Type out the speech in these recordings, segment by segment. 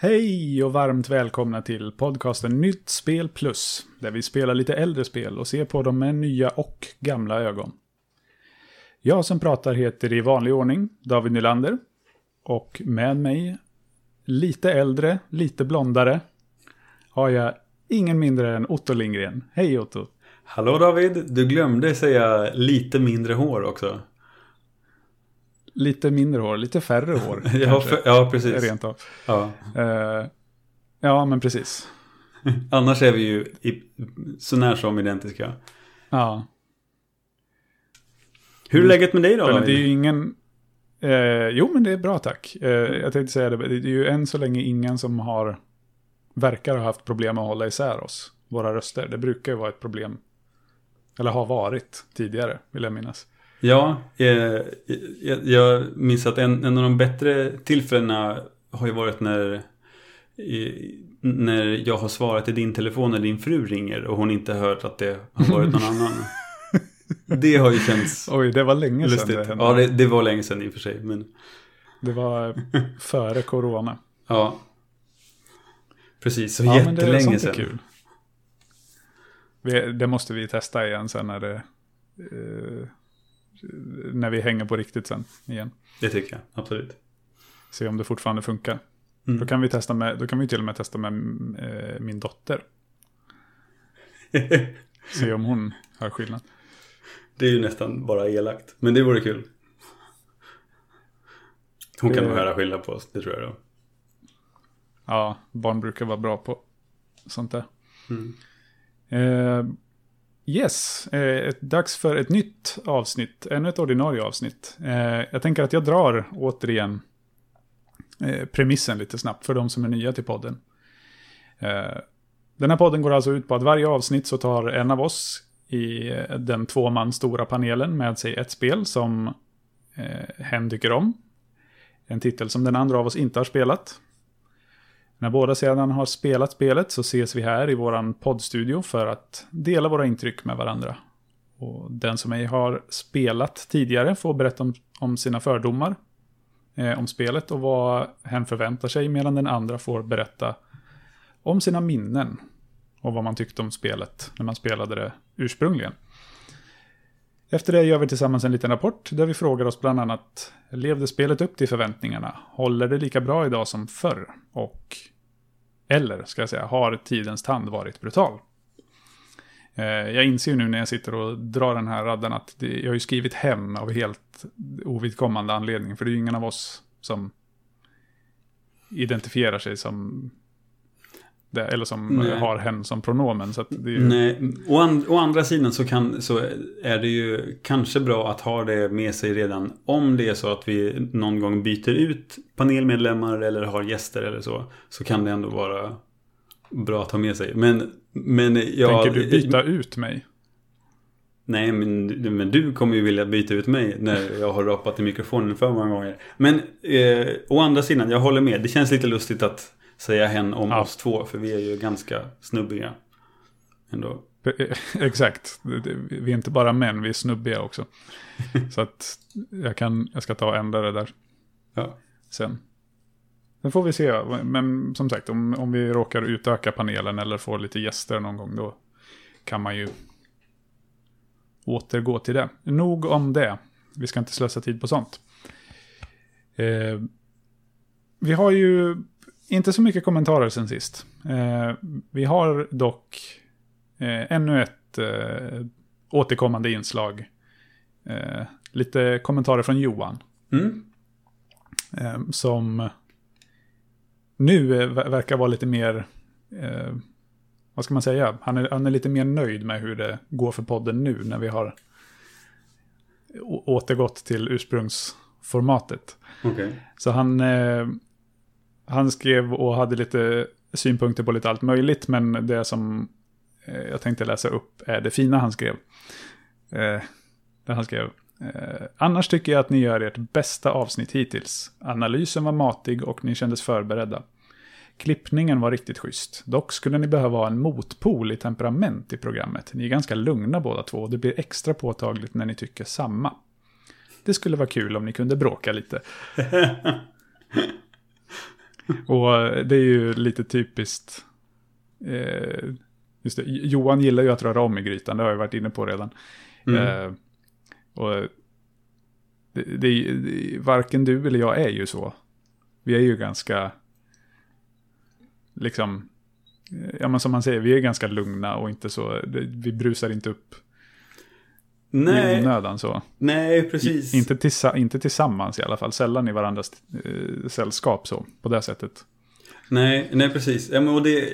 Hej och varmt välkomna till podcasten Nytt Spel Plus. Där vi spelar lite äldre spel och ser på dem med nya och gamla ögon. Jag som pratar heter i vanlig ordning David Nylander. Och med mig, lite äldre, lite blondare, har jag ingen mindre än Otto Lindgren. Hej Otto! Hallå David, du glömde säga lite mindre hår också. Lite mindre hår, lite färre hår. ja, ja, precis. Rent av. Ja. Uh, ja, men precis. Annars är vi ju i, sånär som identiska. Ja. Hur är läget med dig då? Men David? det är ju ingen... Eh, jo, men det är bra tack. Eh, jag tänkte säga det, det är ju än så länge ingen som har... Verkar ha haft problem med att hålla isär oss, våra röster. Det brukar ju vara ett problem. Eller har varit tidigare, vill jag minnas. Ja, eh, jag, jag minns att en, en av de bättre tillfällena har ju varit när, när jag har svarat i din telefon när din fru ringer och hon inte hört att det har varit någon annan. Det har ju känts Oj, det var länge lustigt. sedan det hände. Ja, det, det var länge sedan i och för sig. Men, Det var före corona. ja. Precis, så Ja, men det, jättelänge sånt är sedan. kul. Vi, det måste vi testa igen sen när det... Eh, när vi hänger på riktigt sen igen. Det tycker jag, absolut. Se om det fortfarande funkar. Mm. Då kan vi testa med, då kan vi till och med testa med eh, min dotter. Se om hon hör skillnad. det är ju nästan bara elakt, men det vore kul. Hon kan Det- nog höra skillnad på oss, det tror jag då. Ja, barn brukar vara bra på sånt där. Mm. Eh, yes, eh, dags för ett nytt avsnitt. Ännu ett ordinarie avsnitt. Eh, jag tänker att jag drar återigen eh, premissen lite snabbt för de som är nya till podden. Eh, den här podden går alltså ut på att varje avsnitt så tar en av oss i eh, den två man stora panelen med sig ett spel som eh, hen tycker om. En titel som den andra av oss inte har spelat. När båda sedan har spelat spelet så ses vi här i våran poddstudio för att dela våra intryck med varandra. Och den som ej har spelat tidigare får berätta om, om sina fördomar eh, om spelet och vad hen förväntar sig medan den andra får berätta om sina minnen och vad man tyckte om spelet när man spelade det ursprungligen. Efter det gör vi tillsammans en liten rapport där vi frågar oss bland annat Levde spelet upp till förväntningarna? Håller det lika bra idag som förr? Och eller, ska jag säga, har tidens tand varit brutal? Eh, Jag inser ju nu när jag sitter och drar den här raddan att jag har ju skrivit hem av helt ovidkommande anledning. För det är ju ingen av oss som identifierar sig som det, eller som Nej. eh, har hen som pronomen. Så ju, Nej, å, an, å andra sidan så, kan, så är det ju kanske bra att ha det med sig redan om det är så att vi någon gång byter ut panelmedlemmar eller har gäster eller så. Så kan det ändå vara bra att ha med sig. Men, men jag... tänker du byta ut mig? Nej, men, men du kommer ju vilja byta ut mig när jag har rapat i mikrofonen för många gånger. Men eh, å andra sidan, jag håller med. Det känns lite lustigt att säga hen om Ja. oss två, för vi är ju ganska snubbiga. Ändå. Exakt. Det- det- Vi är inte bara män, vi är snubbiga också. Så att jag, kan, jag ska ta och ändra det där Ja. sen. Sen får vi se. Men som sagt, om, om vi råkar utöka panelen eller får lite gäster någon gång, då kan man ju återgå till det. Nog om det. Vi ska inte slösa tid på sånt. Eh, vi har ju inte så mycket kommentarer sen sist. Eh, vi har dock eh, ännu ett eh, återkommande inslag. Eh, lite kommentarer från Johan. Mm. Eh, som nu eh, ver- verkar vara lite mer, eh, vad ska man säga, han är, han är lite mer nöjd med hur det går för podden nu när vi har återgått till ursprungsformatet. Okej. Så han, eh, han skrev och hade lite synpunkter på lite allt möjligt, men det som eh, jag tänkte läsa upp är det fina han skrev. Eh, där han skrev. Eh, annars tycker jag att ni gör ert bästa avsnitt hittills. Analysen var matig och ni kändes förberedda. Klippningen var riktigt schysst. Dock skulle ni behöva ha en motpol i temperament i programmet. Ni är ganska lugna båda två och det blir extra påtagligt när ni tycker samma. Det skulle vara kul om ni kunde bråka lite. och det är ju lite typiskt. Eh, Johan gillar ju att röra om i grytan, det har jag varit inne på redan. Mm. Eh, och det, det, det, varken du eller jag är ju så. Vi är ju ganska liksom, ja men som man säger, vi är ganska lugna och inte så, vi brusar inte upp Nej. i onödan så. Nej, precis. I, inte, tillsa, inte tillsammans i alla fall, sällan i varandras eh, sällskap så, på det sättet. Nej, nej precis. Ja, men, och det,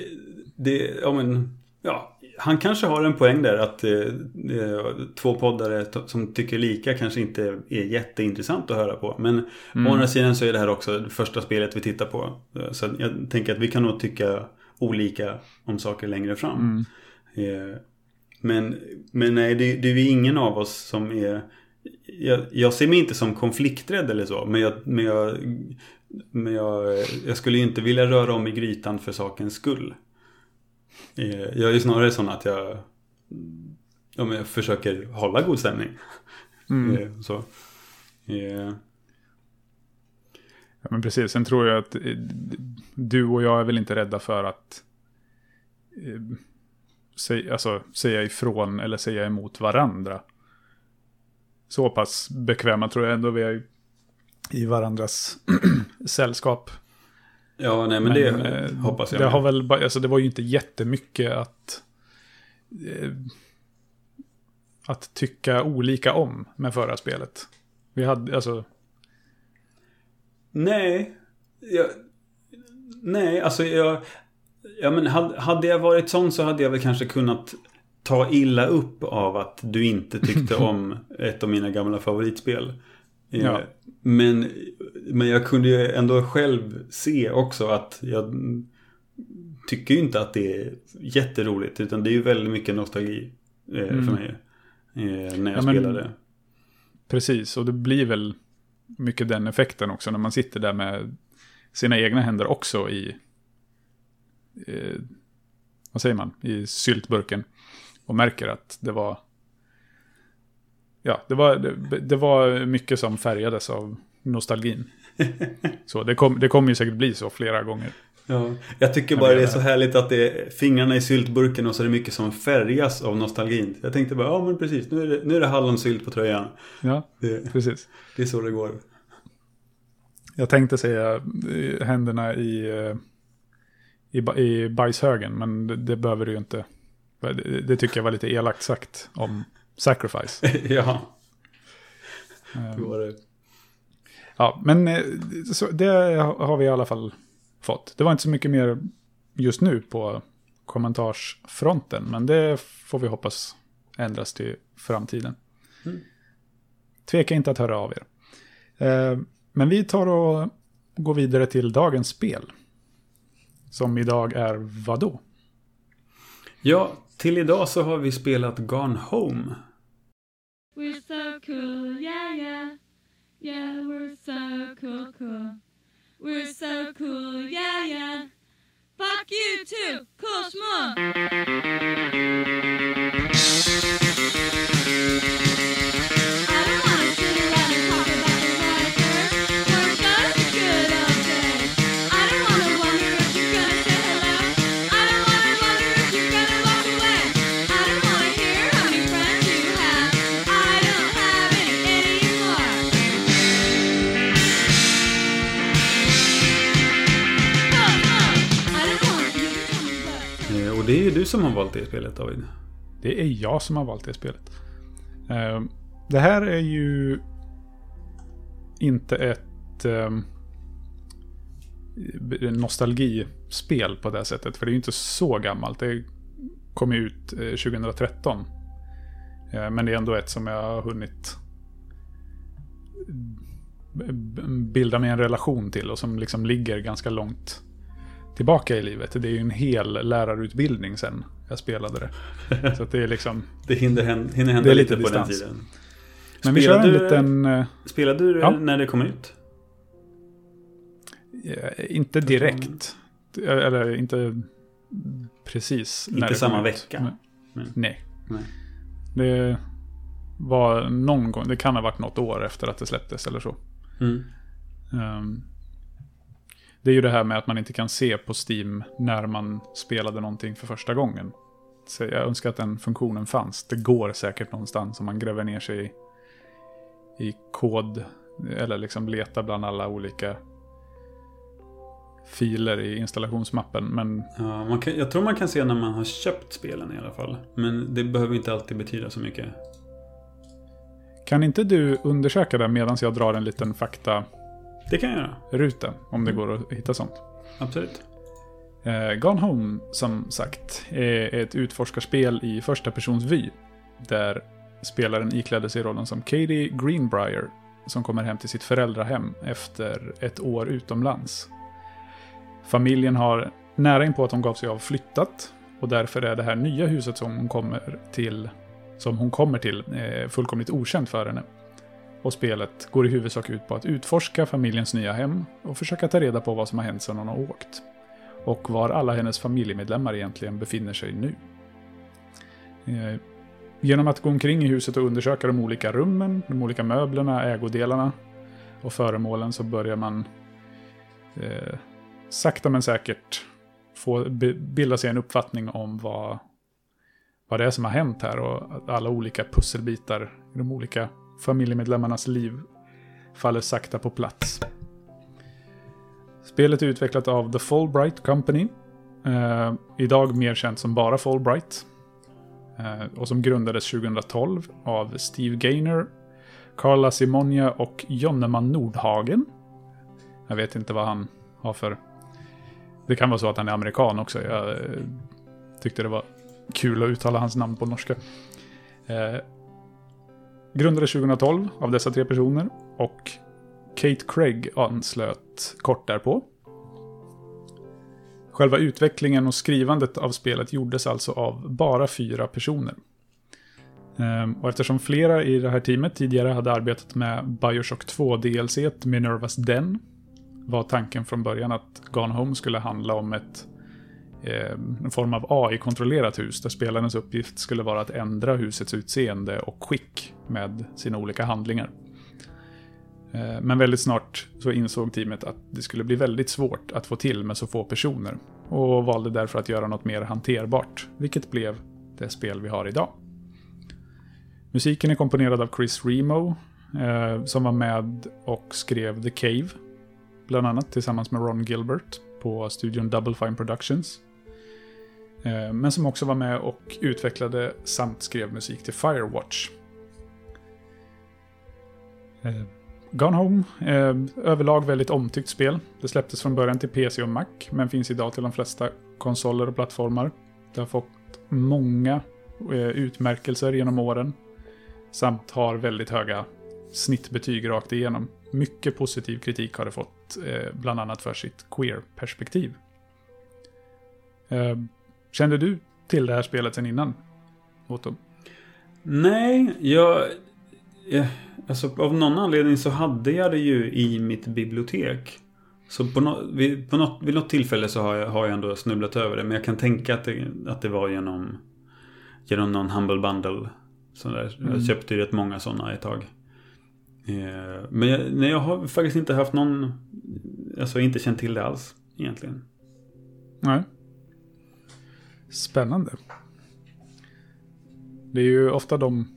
det, ja men, ja, han kanske har en poäng där att eh, eh två poddare som tycker lika kanske inte är jätteintressant att höra på. Men mm. å andra sidan så är det här också det första spelet vi tittar på. Eh, så jag tänker att vi kan nog tycka olika om saker längre fram. Mm. Eh, men, men nej, det, det är ingen av oss som är... Jag, jag ser mig inte som konflikträdd eller så. Men jag, men jag, men jag, jag skulle inte vilja röra om i grytan för sakens skull. Eh, jag är ju snarare sån att jag, ja, jag försöker hålla god stämning. Mm. Eh, så. Yeah. Ja, men precis, sen tror jag att eh, du och jag är väl inte rädda för att alltså, säga ifrån eller säga emot varandra. Så pass bekväma tror jag ändå vi är i varandras sällskap. Ja, nej men, men det eh, hoppas jag. Det, har väl, alltså, det var ju inte jättemycket att... Eh, att tycka olika om med förra spelet. Vi hade, alltså... Nej. Jag, nej, alltså jag... Ja, men hade, hade jag varit sån så hade jag väl kanske kunnat ta illa upp av att du inte tyckte om ett av mina gamla favoritspel. Ja. Men, men jag kunde ju ändå själv se också att jag tycker ju inte att det är jätteroligt. Utan det är ju väldigt mycket nostalgi eh, mm. för mig. Eh, när jag ja, spelade. Men, precis, och det blir väl mycket den effekten också när man sitter där med sina egna händer också i, eh, vad säger man, i syltburken. Och märker att det var ja, det var, det, det, var mycket som färgades av nostalgin. Så det, kom, det kommer ju säkert bli så flera gånger. Ja, jag tycker bara det är så härligt att det är fingrarna i syltburken och så är det mycket som färgas av nostalgin. Jag tänkte bara, ja men precis, nu är det, nu är det hallonsylt på tröjan. Ja, det, precis. Det är så det går. Jag tänkte säga eh, händerna i, eh, i, i bajshögen, men det, det behöver du ju inte. Det, det, tycker jag var lite elakt sagt om Sacrifice. ja. Det var det. Ja, men eh, det har vi i alla fall fått. Det var inte så mycket mer just nu på kommentarsfronten, men det får vi hoppas ändras till framtiden. Mm. Tveka inte att höra av er. Eh, men vi tar och går vidare till dagens spel. Som idag är vad då? Ja, till idag så har vi spelat Gone Home. We're so cool, yeah, yeah. Yeah, we're so cool, cool. We're so cool, yeah, yeah. Fuck you too, cool small. Du som har valt det spelet David. Det är jag som har valt det spelet. Ehm, det här är ju inte ett ehm, nostalgispel på det sättet. För det är ju inte så gammalt. Det kom ju ut eh, 2013. Ehm, men det är ändå ett som jag har hunnit bilda mig en relation till och som liksom ligger ganska långt tillbaka i livet. Det är ju en hel lärarutbildning sen jag spelade det. Så det är liksom... Det hinner hända, hinner hända Det är lite, lite på den distans. tiden. Men vi kör en Spelade du- liten... eh, Spelade du Ja. när det kom ut? eh, inte direkt. Eller inte precis. när Inte det samma kom ut. vecka? Men- Nej. Nej. Det var någon gång, det kan ha varit något år efter att det släpptes eller så. Mm. Ehm, det är ju det här med att man inte kan se på Steam när man spelade någonting för första gången. Så jag önskar att den funktionen fanns. Det går säkert någonstans om man gräver ner sig i, i kod. Eller liksom letar bland alla olika filer i installationsmappen. Men Ja, kan, jag tror man kan se när man har köpt spelen i alla fall. Men det behöver inte alltid betyda så mycket. kan inte du undersöka det medan jag drar en liten faktaruta? Det kan jag göra. Om det går att hitta sånt. Absolut. Eh, Gone Home, som sagt, är ett utforskarspel i första persons vy. Där spelaren iklädde sig rollen som Katie Greenbrier, som kommer hem till sitt föräldrahem efter ett år utomlands. Familjen har nära inpå att hon gav sig av flyttat, och därför är det här nya huset som hon kommer till, som hon kommer till eh, fullkomligt okänt för henne. Och spelet går i huvudsak ut på att utforska familjens nya hem och försöka ta reda på vad som har hänt sedan hon har åkt och var alla hennes familjemedlemmar egentligen befinner sig nu. Eh, Genom att gå omkring i huset och undersöka de olika rummen, de olika möblerna, ägodelarna och föremålen så börjar man eh, sakta men säkert få bilda sig en uppfattning om vad, vad det är som har hänt här och alla olika pusselbitar i de olika familjemedlemmarnas liv faller sakta på plats. Spelet är utvecklat av The Fulbright Company. Eh, idag mer känt som bara Fulbright. Eh, och som grundades 2012 av Steve Gaynor, Carla Simonia och Jonneman Nordhagen. Jag vet inte vad han har för... Det kan vara så att han är amerikan också. Jag eh, tyckte det var kul att uttala hans namn på norska. Eh, Grundades 2012 av dessa tre personer och Kate Craig anslöt kort därpå. Själva utvecklingen och skrivandet av spelet gjordes alltså av bara fyra personer. Ehm, och eftersom flera i det här teamet tidigare hade arbetat med Bioshock 2 DLC Minervas Den var tanken från början att Gone Home skulle handla om ett Eh, en form av AI-kontrollerat hus där spelarens uppgift skulle vara att ändra husets utseende och skick med sina olika handlingar. Eh, men väldigt snart så insåg teamet att det skulle bli väldigt svårt att få till med så få personer och valde därför att göra något mer hanterbart, vilket blev det spel vi har idag. Musiken är komponerad av Chris Remo, eh, som var med och skrev The Cave, bland annat tillsammans med Ron Gilbert på studion Double Fine Productions. Eh, men som också var med och utvecklade samt skrev musik till Firewatch. Eh, Gone Home, eh, överlag väldigt omtyckt spel. Det släpptes från början till PC och Mac, men finns idag till de flesta konsoler och plattformar. Det har fått många utmärkelser genom åren. Samt har väldigt höga snittbetyg rakt igenom. Mycket positiv kritik har det fått, bland annat för sitt queer-perspektiv. Kände du till det här spelet sen innan? Otto? Nej, jag... jag alltså, av någon anledning så hade jag det ju i mitt bibliotek. Så på, no, vid, på något, vid något tillfälle så har jag, har jag ändå snubblat över det. Men jag kan tänka att det, att det var genom, genom någon Humble Bundle. Så där. Mm. Jag köpte ju rätt många sådana ett tag. Eh, men jag, nej, jag har faktiskt inte haft någon... Alltså inte känt till det alls egentligen. Nej. Spännande. Det är ju ofta de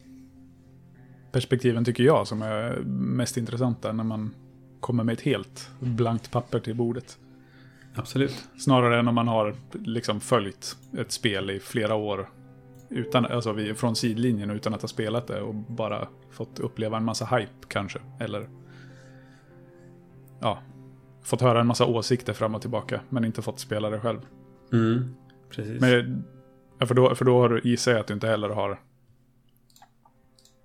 perspektiven tycker jag som är mest intressanta när man kommer med ett helt blankt papper till bordet. Absolut. Snarare än om man har liksom följt ett spel i flera år utan, alltså vi- från sidlinjen utan att ha spelat det och bara fått uppleva en massa hype kanske. Eller ja, fått höra en massa åsikter fram och tillbaka men inte fått spela det själv. Mm, precis. Men, ja, för, då, för då har du gissar jag att du inte heller har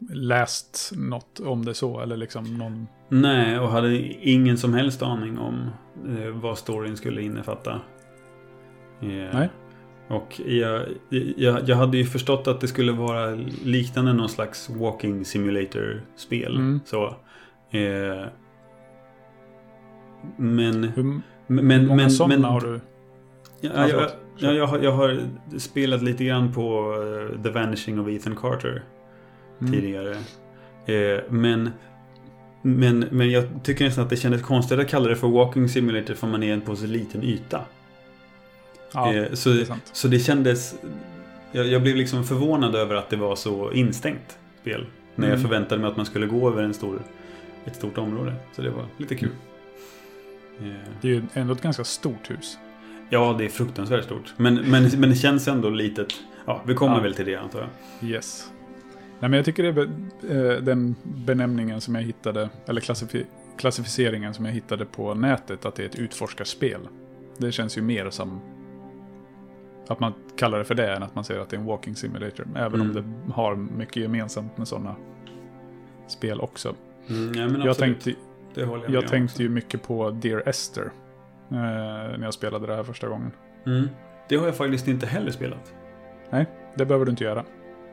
läst något om det så, eller liksom någon... Nej, och hade ingen som helst aning om eh, vad storyn skulle innefatta. Eh, Nej. Och jag, jag, jag hade ju förstått att det skulle vara liknande någon slags walking simulator-spel. Mm. Så. Eh, men... Hur Men, många men, sådana men, har du? Ja, Ja, jag, ja, jag, har, jag har spelat lite grann på eh, The Vanishing of Ethan Carter Mm. tidigare. Eh, men, men, men jag tycker nästan att det kändes konstigt att kalla det för Walking Simulator för man är på så liten yta. Ja, eh, så, det så det kändes... Jag, jag blev liksom förvånad över att det var så instängt spel. När jag Mm. förväntade mig att man skulle gå över en stor, ett stort område. Så det var lite kul. Mm. Eh, Det är ju ändå ett ganska stort hus. Ja, det är fruktansvärt stort. Men, men, men det känns ändå litet. Ja, vi kommer Ja. väl till det antar jag. Yes. Nej, men jag tycker det är eh, den benämningen som jag hittade, eller klassifi- klassificeringen som jag hittade på nätet, att det är ett utforskarspel. Det känns ju mer som att man kallar det för det än att man säger att det är en walking simulator. Även om Mm. det har mycket gemensamt med sådana spel också. Mm, ja, men Jag absolut. tänkte, det jag, jag tänkte ju mycket på Dear Esther. Eh, när jag spelade det här första gången. Mm. Det har jag faktiskt inte heller spelat. Det behöver du inte göra.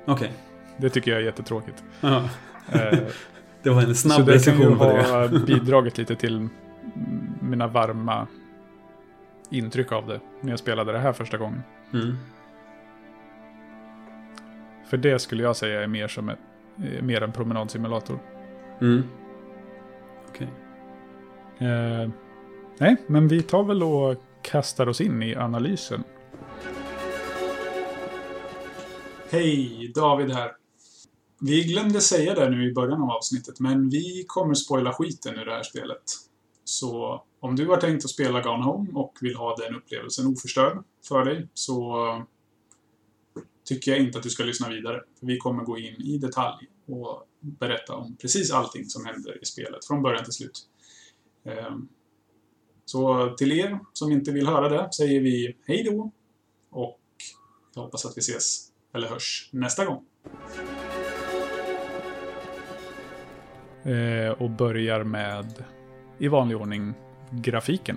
Okej. Det tycker jag är jättetråkigt. Ja. Eh, Det var en Så snabb det kan ju recension på det. ha bidragit lite till mina varma intryck av det när jag spelade det här första gången. Mm. För det skulle jag säga är mer som ett, eh, mer en promenadsimulator. Mm. Okej. Eh, nej, men vi tar väl och kastar oss in i analysen. Hej, David här. Vi glömde säga det nu i början av avsnittet, men vi kommer spoila skiten ur det här spelet. Så om du har tänkt att spela Gone Home och vill ha den upplevelsen oförstörd för dig, så tycker jag inte att du ska lyssna vidare. För vi kommer gå in i detalj och berätta om precis allting som händer i spelet, från början till slut. Ehm, så till er som inte vill höra det säger vi hej då och jag hoppas att vi ses eller hörs nästa gång. Eh, och börjar med, i vanlig ordning, grafiken.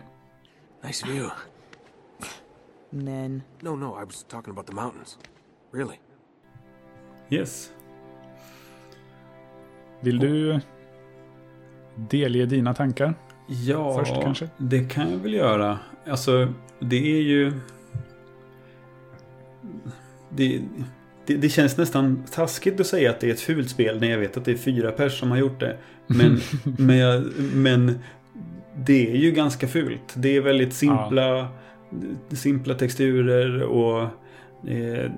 Nice view. Men No, no, I was talking about the mountains. Really. Yes. Vill du delge dina tankar? Ja, Först kanske? det kan jag väl göra. Alltså, det är ju... Det, det, det känns nästan taskigt att säga att det är ett fult spel när jag vet att det är fyra pers som har gjort det. Men, men, jag, men det är ju ganska fult. Det är väldigt simpla, simpla texturer och eh,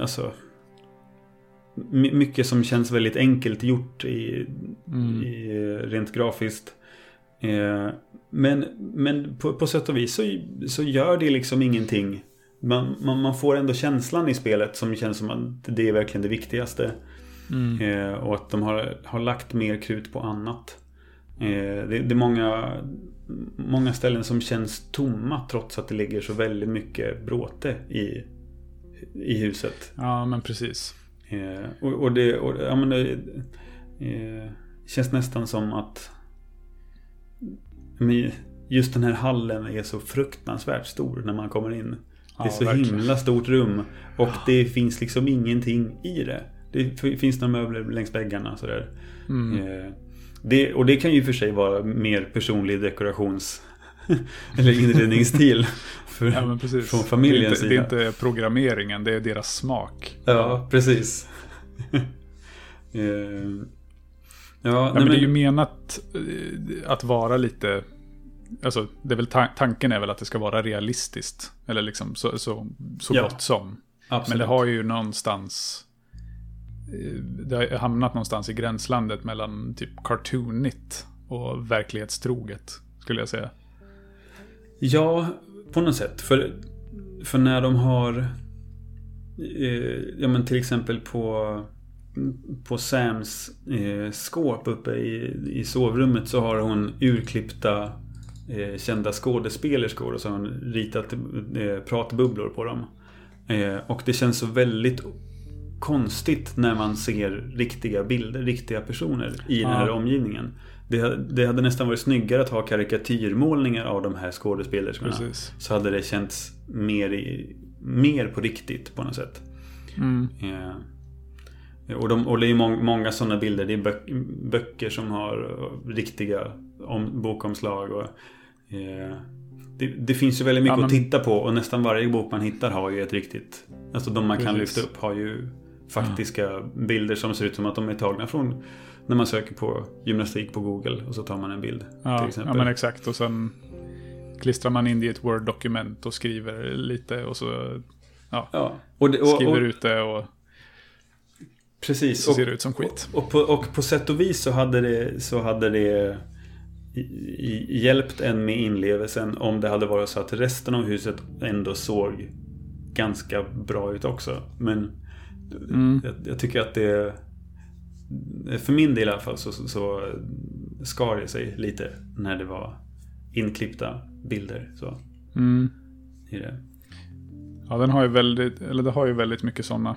alltså my- mycket som känns väldigt enkelt gjort i, Mm. i, eh, rent grafiskt. Eh, men men på, på sätt och vis så, så gör det liksom ingenting. Man, man, man får ändå känslan i spelet som känns som att det är verkligen det viktigaste. Mm. Eh, och att de har, har lagt mer krut på annat. Eh, det, det är många, många ställen som känns tomma trots att det ligger så väldigt mycket bråte i, i huset. Ja, men precis. Och, och det, och, ja, men det eh, känns nästan som att men just den här hallen är så fruktansvärt stor när man kommer in. Det är Ja, så verkligen. himla stort rum. Och det finns liksom ingenting i det. Det finns några möbler längs väggarna sådär. Mm. Eh, det, och det kan ju för sig vara mer personlig dekorations... eller inredningsstil. För, Ja. Från familjens det är, inte, sida. det är inte programmeringen, det är deras smak. Ja, precis. Eh, ja, Ja, nej, men men, det är ju menat eh, att vara lite... Alltså, det är väl ta- tanken är väl att det ska vara realistiskt. Eller liksom så, så, så Ja, gott som. absolut. Men det har ju någonstans... eh, Det har hamnat någonstans i gränslandet mellan typ cartoonigt och verklighetstroget, skulle jag säga. Ja, på något sätt. För, för när de har... Eh, ja, men till exempel på, på Sams eh, skåp uppe i, i sovrummet så har hon urklippta eh, kända skådespelerskor och så har hon ritat eh, pratbubblor på dem. Eh, och det känns så väldigt konstigt när man ser riktiga bilder, riktiga personer i den Ja. här omgivningen. Det, det hade nästan varit snyggare att ha karikatyrmålningar av de här skådespelerskorna. Precis. Så hade det känts mer, i, mer på riktigt på något sätt. Mm. Eh, och, de, och det är mång, många sådana bilder. Det är böck, böcker som har riktiga om, bokomslag. Och, eh, det, det finns ju väldigt mycket Ja, men- att titta på och nästan varje bok man hittar har ju ett riktigt... Alltså de man kan Precis. lyfta upp har ju faktiska bilder som ser ut som att de är tagna från när man söker på gymnastik på Google och så tar man en bild. till Ja, ja, exempel. men exakt. Och sen klistrar man in det i ett Word-dokument och skriver lite och så ja. och, det, och, skriver och, ut det och Precis. så Och, ser det ut som skit. Och på, och på sätt och vis så hade det, så hade det i, i, hjälpt en med inlevelsen om det hade varit så att resten av huset ändå såg ganska bra ut också. Men Mm. jag, jag tycker att det... För min del i alla fall så, så, så skar det sig lite när det var inklippta bilder. Så, Mm. i det. Ja, den har ju väldigt, eller det har ju väldigt mycket sådana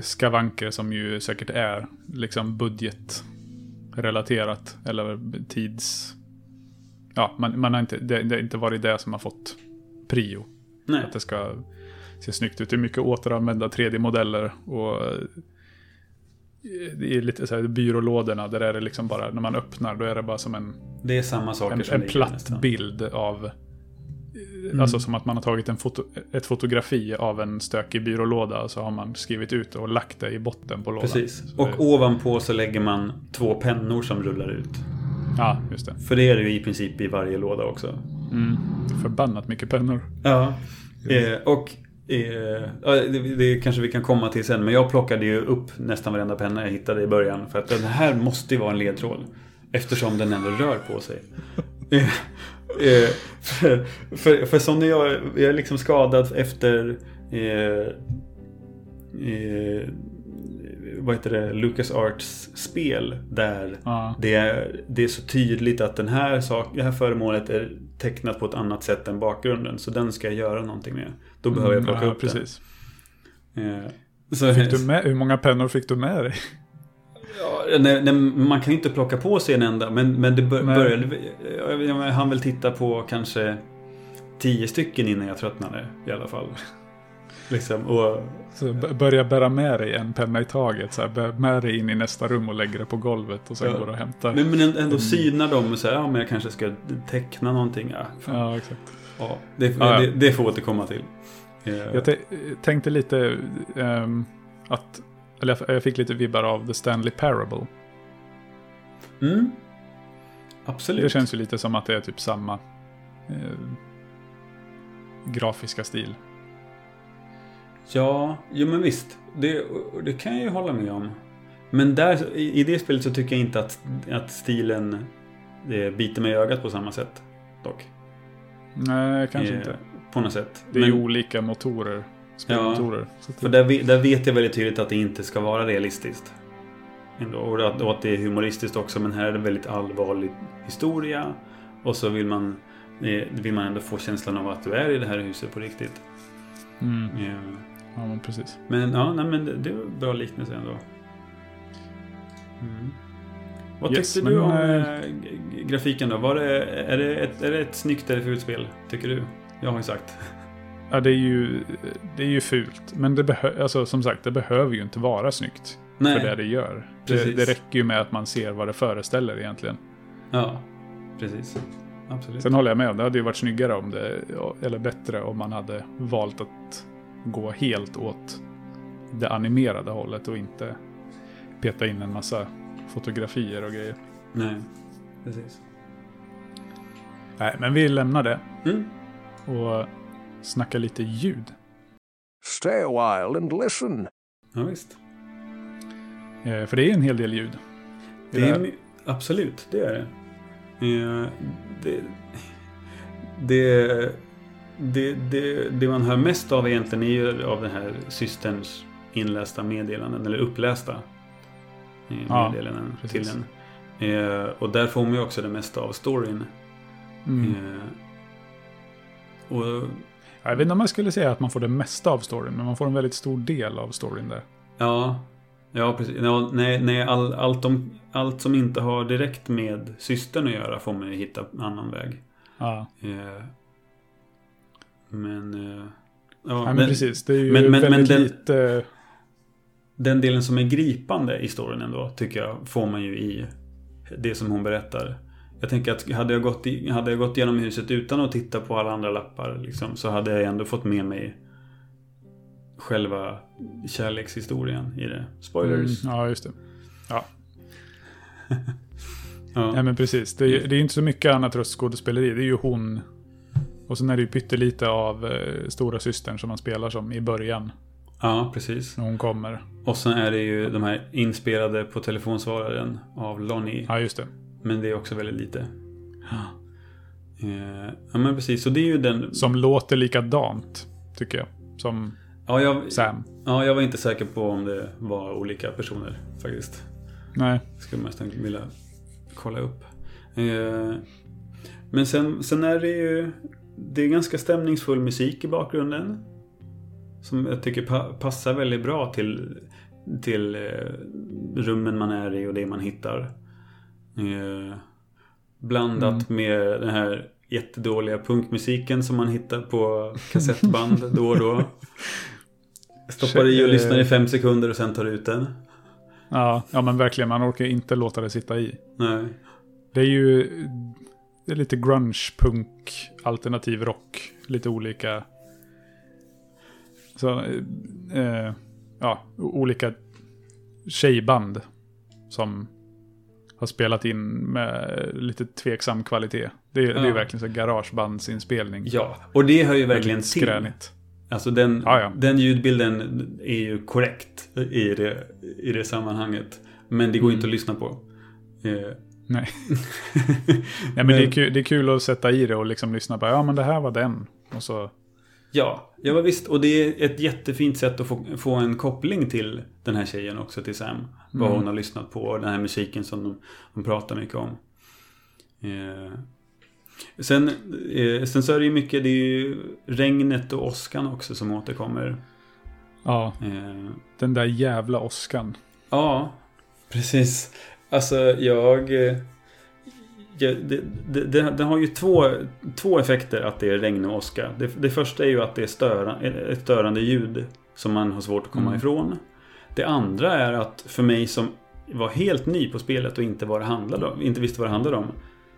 skavanker som ju säkert är liksom budgetrelaterat eller tids... Ja, man, man har inte, det, det har inte varit det som har fått prio. Nej, Att det ska se snyggt ut. Det är mycket återanvända 3D-modeller och eh, det är lite så här byrålådorna där är det liksom bara när man öppnar då är det bara som en, det är samma saker en, en platt nästan. bild av eh, Mm. Alltså som att man har tagit en foto, ett fotografi av en stökig byrålåda och så har man skrivit ut det och lagt det i botten på lådan. Precis. Så Och det- ovanpå så lägger man två pennor som rullar ut. Ja, just det. För det är det ju i princip i varje låda också. Mm. Förbannat mycket pennor. Ja. Eh, och eh, det, det kanske vi kan komma till sen. Men jag plockade ju upp nästan varenda penna jag hittade i början. För att den här måste ju vara en ledtråd. Eftersom den ändå rör på sig. Eh, för, för, för när jag, jag är liksom skadad efter eh, eh, vad heter det, Lucas Arts spel där Ja. det är, det är så tydligt att den här sak, det här föremålet är tecknat på ett annat sätt än bakgrunden. Så den ska jag göra någonting med. Då behöver jag plocka Mm, ja, upp precis. den. Eh, så, Fick du med, hur många pennor fick du med dig? Ja, nej, nej, man kan ju inte plocka på sig en enda. Men, men det bör, började... Hann väl titta på kanske tio stycken innan jag tröttnade i alla fall. Liksom, och Så börja bära med dig en penna i taget. Så här, bär med dig in i nästa rum och lägger det på golvet och sen Ja. går du och hämtar. Men, men ändå syna dem och säga, ja men jag kanske ska teckna någonting. Ja. Ja, exakt. ja, det, Ja. Det, det får återkomma till. Eh, Jag te- tänkte lite ehm, att, eller jag- fick lite vibbar av The Stanley Parable. mm, absolut. Det känns ju lite som att det är typ samma eh, grafiska stil. Ja, jo men visst. Det, det kan jag ju hålla med om. Men där, i, det spelet så tycker jag inte att, att stilen eh, biter mig i ögat på samma sätt. Dock. Nej, kanske Eh, inte. På något sätt. Det är Men- olika motorer. Spelmotorer. Att För det, där, där vet jag väldigt tydligt att det inte ska vara realistiskt. Ändå. Och, att, och att det är humoristiskt också. Men här är det väldigt allvarlig historia. Och så vill man, eh, vill man ändå få känslan av att du är i det här huset på riktigt. mm, Eh, ja, men precis. Men ja, nej, men det, det var bra liknelse ändå. Mm. Vad Yes, tyckte du om eh, eh, grafiken då? Var det, är, det ett, är det ett snyggt eller fult spel? Tycker du? Jag har ju sagt. Ja, det är ju, det är ju fult. Men det behö- alltså, som sagt, det behöver ju inte vara snyggt. Nej. För det det gör. Det, det räcker ju med att man ser vad det föreställer egentligen. Ja, precis. Absolut. Sen håller jag med det hade ju varit snyggare om det, eller bättre om man hade valt att gå helt åt det animerade hållet och inte peta in en massa fotografier och grejer. Nej, precis. Nej, men vi lämnar det Mm. och snackar lite ljud. Stay a while and listen. Ja, visst. Eh, för det är en hel del ljud. Det är, absolut, det är det. Eh, det, det, det, det. Det man hör mest av egentligen är ju av den här systerns inlästa meddelanden, eller upplästa eh, Ja, meddelanden till precis. den. Eh, och där får man ju också det mesta av storyn. Mm. Eh, och Ja, Jag vet inte om jag skulle säga att man får det mesta av storyn, men man får en väldigt stor del av storyn där. Ja, ja precis. Ja, nej, nej, all, allt, om, allt som inte har direkt med systern att göra får man ju hitta en annan väg. Ja, Eh, men... Eh, ja, ja men precis. Det är ju men- men- men väldigt den- lite... den delen som är gripande i storyn ändå, tycker jag, får man ju i det som hon berättar. Jag tänker att hade jag gått, i, hade jag gått igenom huset utan att titta på alla andra lappar liksom, så hade jag ändå fått med mig själva kärlekshistorien i det. Spoilers. Mm, ja, just det. Ja. Ja. Nej, men precis. Det är, det är inte så mycket annat röstskådespeleri. Det är ju hon. Och sen är det ju pyttelite av eh, stora systern som man spelar som i början. ja, precis. När hon kommer. Och sen är det ju de här inspelade på telefonsvararen av Lonnie. Ja, just det. Men det är också väldigt lite. Eh, Ja men precis, så det är ju den... Som låter likadant, tycker jag. Som Ja jag, Sam. ja, jag var inte säker på om det var olika personer faktiskt. Nej. Skulle man nästan vilja kolla upp. Eh, Men sen, sen är det ju... Det är ganska stämningsfull musik i bakgrunden. Som jag tycker pa passar väldigt bra till, till eh, rummen man är i och det man hittar. Eh, Blandat med den här jättedåliga punkmusiken som man hittar på kassettband då och då. Stoppar i och lyssnar i fem sekunder och sen tar ut den. Ja, ja, men verkligen. Man orkar inte låta det sitta i. Nej. Det är ju det är lite grunge, punk, alternativ rock. Lite olika... Så, eh, eh, ja, olika tjejband som har spelat in med lite tveksam kvalitet. Det, är- det är Ja. verkligen så garagebandsinspelning. Ja, och det hör ju verkligen till. skränigt. Alltså den, Ja, ja. den ljudbilden är ju korrekt i det, i det sammanhanget. Men det går Mm. inte att lyssna på. Eh, Nej. Nej, men det är, kul, det är kul att sätta i det och liksom lyssna på, ja men det här var den. Och så, ja, ja men visst. Och det är ett jättefint sätt att få, få en koppling till den här tjejen också, till Sam. Vad Mm. hon har lyssnat på och den här musiken som de, de pratar mycket om. Eh, sen, eh, sen så är det ju mycket, det är ju regnet och åskan också som återkommer. ja, Eh, den där jävla åskan. Ja, precis. Alltså jag... jag det, har ju två, två effekter att det är regn och åska. Det, det första är ju att det är störa, ett störande ljud som man har svårt att komma Mm. ifrån. Det andra är att för mig som var helt ny på spelet och inte, vad det handlade om, inte visste vad det handlade om.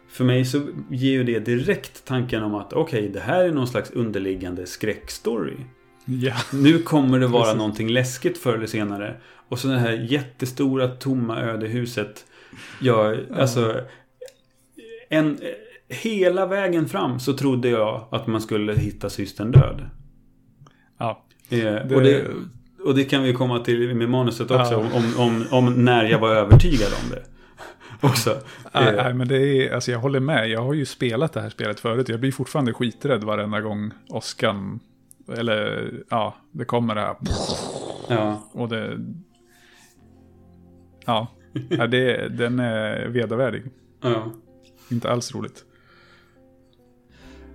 För mig så ger ju det direkt tanken om att okej, det här är någon slags underliggande skräckstory. Ja. Nu kommer det vara Precis. någonting läskigt förr eller senare. Och så det här jättestora tomma öde huset. Ja, alltså. En, hela vägen fram så trodde jag att man skulle hitta systern död. ja. Eh, Det- och, det, och det kan vi komma till med manuset också. Ja. Om, om, om när jag var övertygad om det. Också. Nej, Eh, men det är, alltså jag håller med. Jag har ju spelat det här spelet förut. Jag blir fortfarande skiträdd varenda gång åskan, eller ja, det kommer det här. ja. Och det... Ja, ja det, den är vedervärdig. ja. Inte alls roligt.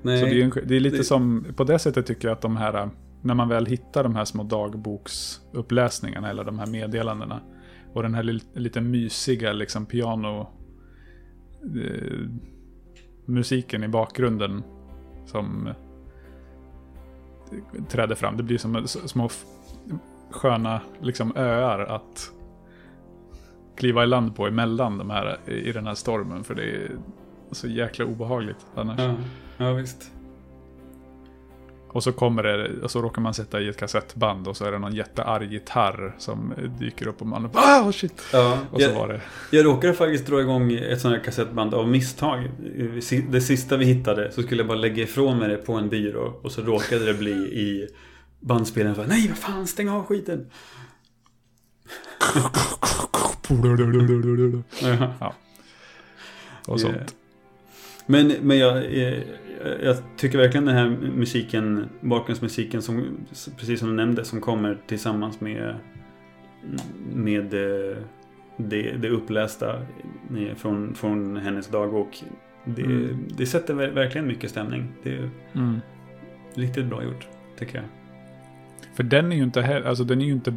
Nej. Så det är, en, det är lite det- som, på det sättet tycker jag att de här, när man väl hittar de här små dagboksuppläsningarna eller de här meddelandena. Och den här li, lite mysiga liksom piano eh, musiken i bakgrunden som eh, träder fram. Det blir som små sköna liksom öar att kliva i land på emellan de här, i den här stormen. För det är så jäkla obehagligt annars. Ja, ja visst. Och så kommer det, och så råkar man sätta i ett kassettband och så är det någon jättearg gitarr som dyker upp och man bara ah, shit. Ja, Och så jag- var det, Jag råkade faktiskt dra igång ett sånt här kassettband av misstag. Det sista vi hittade så skulle jag bara lägga ifrån mig det på en byrå. Och så råkade det bli i bandspelaren. För, Nej, vad fan, stäng av skiten. ja. Och sånt. Men, men jag, eh, jag tycker verkligen den här musiken, bakgrundsmusiken som, precis som du nämnde, som kommer tillsammans med, med eh, det, det upplästa eh, från, från hennes dagbok. Det, Mm. det sätter ver- verkligen mycket stämning. Det, Mm. riktigt bra gjort, tycker jag. För den är ju inte heller, alltså den är ju inte...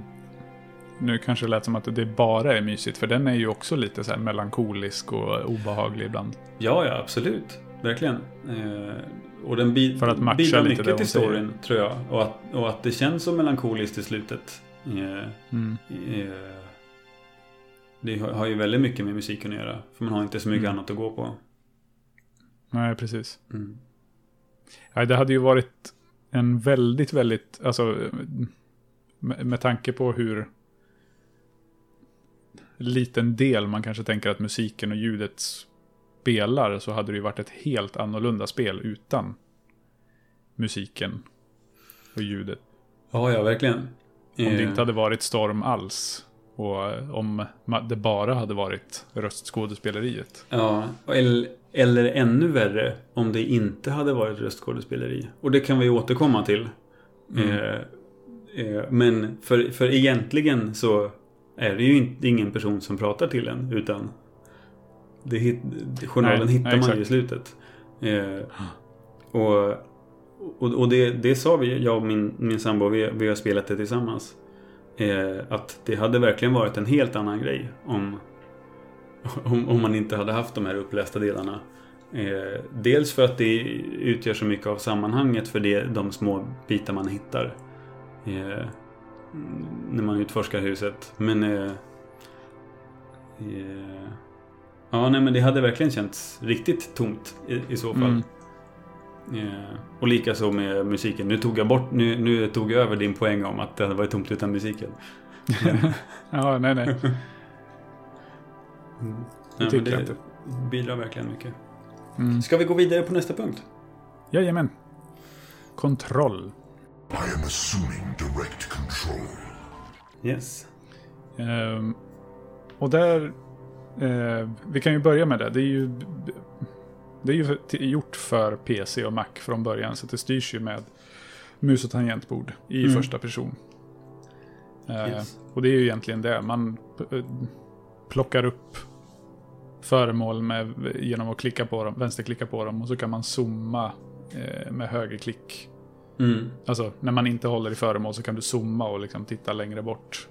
Nu kanske det lät som att det bara är mysigt, för den är ju också lite så här melankolisk och obehaglig ibland. Ja, ja, absolut. Verkligen. Eh, och den bi- För att matcha bidrar lite mycket till storyn, tror jag. Och att, och att det känns så melankoliskt i slutet. Eh, Mm. eh, det har, ju väldigt mycket med musiken att göra. För man har inte så mycket Mm. annat att gå på. Nej, precis. Mm. Ja, det hade ju varit en väldigt, väldigt, alltså med tanke på hur liten del man kanske tänker att musiken och ljudet spelar så hade det ju varit ett helt annorlunda spel utan musiken och ljudet. Ja, ja, verkligen. Om det Eh, inte hade varit storm alls. Och eh, om det bara hade varit röstskådespeleriet. Ja, eller, eller ännu värre om det inte hade varit röstskådespeleri. Och det kan vi återkomma till. Mm. Eh, eh, men för, för egentligen så är det ju inte, ingen person som pratar till en. Utan det hit, journalen Nej, hittar nej, man ju i slutet. Eh, och och, och det, det sa vi, jag och min, min sambo, vi, vi har spelat det tillsammans. Eh, att det hade verkligen varit en helt annan grej om, om, om man inte hade haft de här upplästa delarna. Eh, dels för att det utgör så mycket av sammanhanget för det, de små bitar man hittar. Eh, när man utforskar huset. Men... Eh, eh, ja, nej men det hade verkligen känts riktigt tomt i, i så fall. Mm. Eh, och likaså med musiken. Nu tog jag bort, nu, nu tog jag över din poäng om att det hade varit tomt utan musiken. Ja, nej, nej. Mm. Det tycker jag inte. bidrar verkligen mycket. Mm. Ska vi gå vidare på nästa punkt? Jajamän. Kontroll. I am assuming direct control. Yes. Ehm, och där... eh, vi kan ju börja med det. Det är ju, det är ju gjort för PC och Mac från början. Så det styrs ju med mus och tangentbord i Mm. första person. Eh, Yes. Och det är ju egentligen det. Man eh, plockar upp föremål med, genom att klicka på dem, vänsterklicka på dem. Och så kan man zooma eh, med högerklick. Mm. Alltså när man inte håller i föremål så kan du zooma och liksom titta längre bort.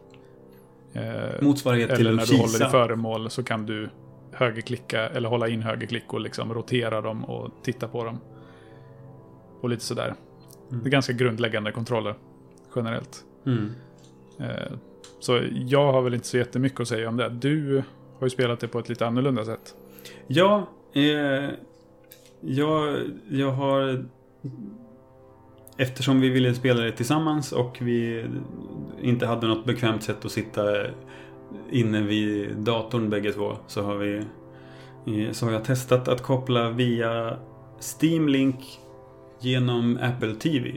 Eh, Motsvarighet till eller när du håller i föremål så kan du högerklicka eller hålla in högerklick och liksom rotera dem och titta på dem. Och lite sådär. Mm. Det är ganska grundläggande kontroller generellt. Mm. Eh, så jag har väl inte så jättemycket att säga om det. Du har ju spelat det på ett lite annorlunda sätt. Ja, eh, jag, jag har... Eftersom vi ville spela det tillsammans och vi inte hade något bekvämt sätt att sitta inne vid datorn bägge två så har vi så har jag testat att koppla via Steam Link genom Apple TV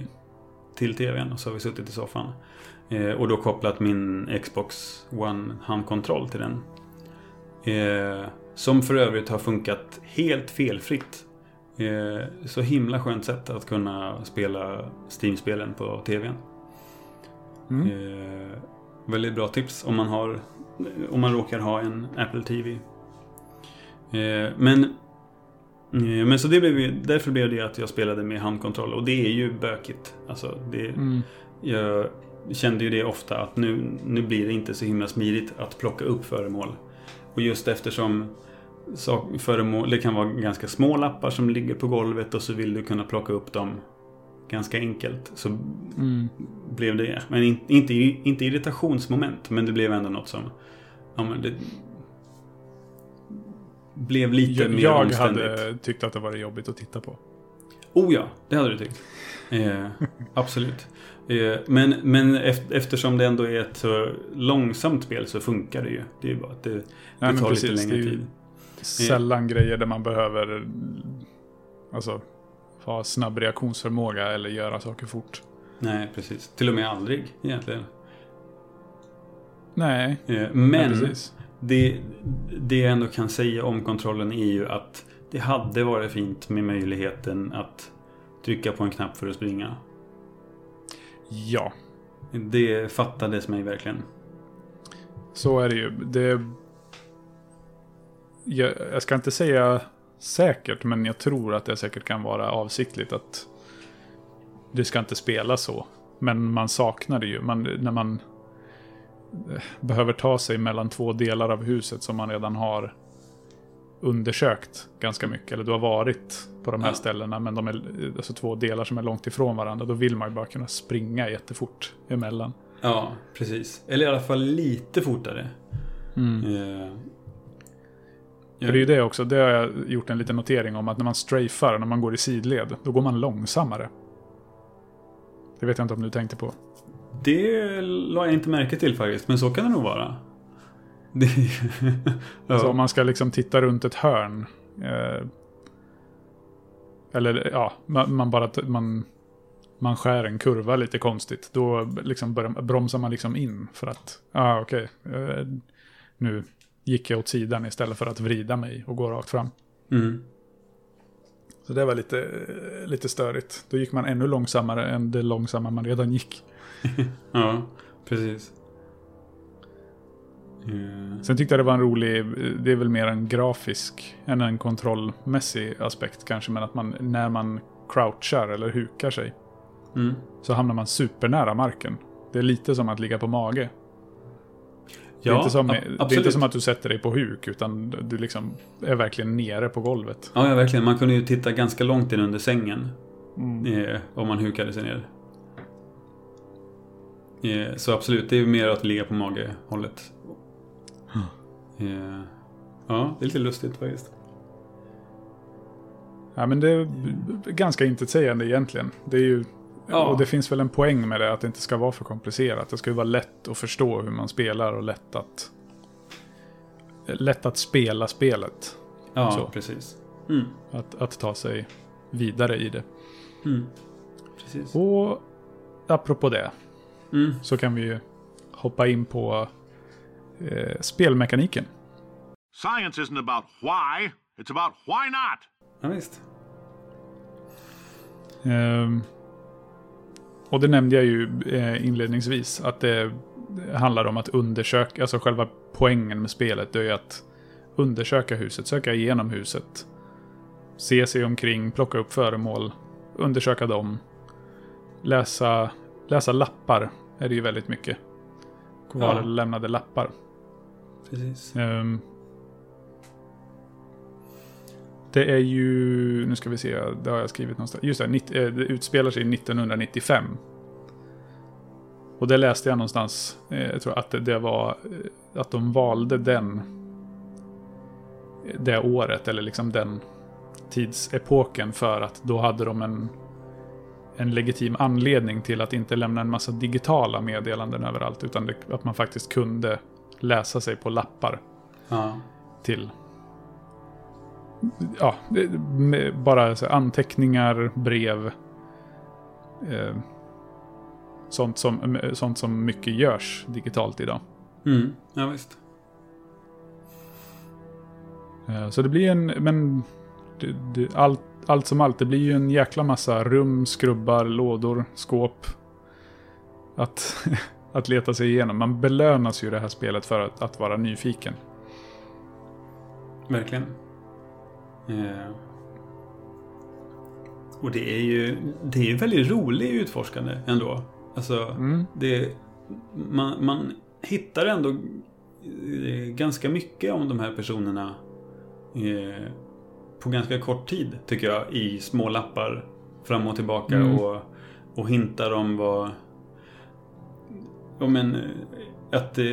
till TVn och så har vi suttit i soffan. Eh, och då kopplat min Xbox One handkontroll till den. Eh, som för övrigt har funkat helt felfritt. Eh, så himla skönt sätt att kunna spela Steam-spelen på TVn. Mm. Eh, väldigt bra tips om man, har, om man råkar ha en Apple TV. Eh, men, men så det blev, därför blev det att jag spelade med handkontroll och det är ju bökigt. Alltså, det, Mm. jag kände ju det ofta att nu, nu blir det inte så himla smidigt att plocka upp föremål. Och just eftersom sak, föremål, det kan vara ganska små lappar som ligger på golvet och så vill du kunna plocka upp dem ganska enkelt. Så Mm. blev det, men in, inte, inte irritationsmoment, men det blev ändå något som ja, men det blev lite Jag, mer jag omständigt. hade tyckt att det var jobbigt att titta på. Oh ja, det hade du tyckt. Eh, absolut. Eh, men men eft- eftersom det ändå är ett så långsamt spel så funkar det ju. Det är ju bara att det, det Nej, tar precis, lite längre tid. Sällan grejer där man behöver alltså, ha snabb reaktionsförmåga eller göra saker fort. Nej, precis. Till och med aldrig egentligen. Nej, Eh, men precis. det, det jag ändå kan säga om kontrollen är ju att det hade varit fint med möjligheten att trycka på en knapp för att springa. Ja, Det fattades mig verkligen. så är det ju. Det, jag, jag ska inte säga säkert, men jag tror att det säkert kan vara avsiktligt att det ska inte spela så. Men man saknar det ju. Man, när man eh, behöver ta sig mellan två delar av huset som man redan har undersökt ganska mycket. Eller du har varit på de här Ja. ställena, men de är alltså två delar som är långt ifrån varandra. Då vill man ju bara kunna springa jättefort emellan. Ja, precis. Eller i alla fall lite fortare. Eh, För det är ju det också, det har jag gjort en liten notering om, att när man strafar, när man går i sidled, då går man långsammare. Det vet jag inte om du tänkte på. Det la jag inte märke till faktiskt, men så kan det nog vara. Det, ja. Så om man ska liksom titta runt ett hörn. Eh, eller ja, man, man bara man, man skär en kurva lite konstigt. Då liksom börjar, bromsar man liksom in för att, ja ah, okej, eh, nu gick jag åt sidan istället för att vrida mig och gå rakt fram. mm. Så det var lite, lite störigt. Då gick man ännu långsammare än det långsamma man redan gick. ja, precis. Eh, Sen tyckte jag det var en rolig, det är väl mer en grafisk än en kontrollmässig aspekt kanske, men att man när man crouchar eller hukar sig mm. så hamnar man supernära marken. Det är lite som att ligga på mage. Det, är Ja, inte som, det är inte som att du sätter dig på huk, utan du liksom är verkligen nere på golvet. Ja, ja, verkligen. Man kunde ju titta ganska långt in under sängen. Mm. Eh, om man hukade sig ner. Eh, så absolut, det är ju mer att ligga på mage-hållet. Eh, ja, det är lite lustigt faktiskt. Ja, men det är ganska intetsägande egentligen. Det är ju, Ja. Och det finns väl en poäng med det, att det inte ska vara för komplicerat. Det ska ju vara lätt att förstå hur man spelar och lätt att, lätt att spela spelet. Ja, Så. precis. Mm. Att, att ta sig vidare i det. Mm. Precis. Och apropå det, Mm. så kan vi ju hoppa in på eh, spelmekaniken. Science isn't about why, it's about why not. Ja, visst. Ehm, och det nämnde jag ju eh, inledningsvis, att det handlar om att undersöka, alltså själva poängen med spelet, det är ju att undersöka huset, söka igenom huset, se sig omkring, plocka upp föremål, undersöka dem, läsa, läsa lappar, är det ju väldigt mycket. Kvarlämnade lappar. Precis. Ehm, det är ju, nu ska vi se, det har jag skrivit någonstans. Just det, eh, det utspelar sig 1995. Och det läste jag någonstans, eh, jag tror att det, det var, eh, att de valde den, det året, eller liksom den tidsepoken för att då hade de en, en legitim anledning till att inte lämna en massa digitala meddelanden överallt, utan det, att man faktiskt kunde läsa sig på lappar Ja. till ja, bara anteckningar, brev. Eh, sånt, som, sånt som mycket görs digitalt idag. Mm. Ja, visst. Eh, så det blir en, men det, det, allt, allt som allt, det blir ju en jäkla massa rum, skrubbar, lådor, skåp. Att, att leta sig igenom. Man belönas ju det här spelet för att, att vara nyfiken. Verkligen. Eh. Och det är ju det är ju väldigt roligt utforskande ändå. Alltså, Mm. det, man, man hittar ändå eh, ganska mycket om de här personerna eh, på ganska kort tid, tycker jag, i små lappar fram och tillbaka Mm. och, och hintar om vad... Men, eh, att eh,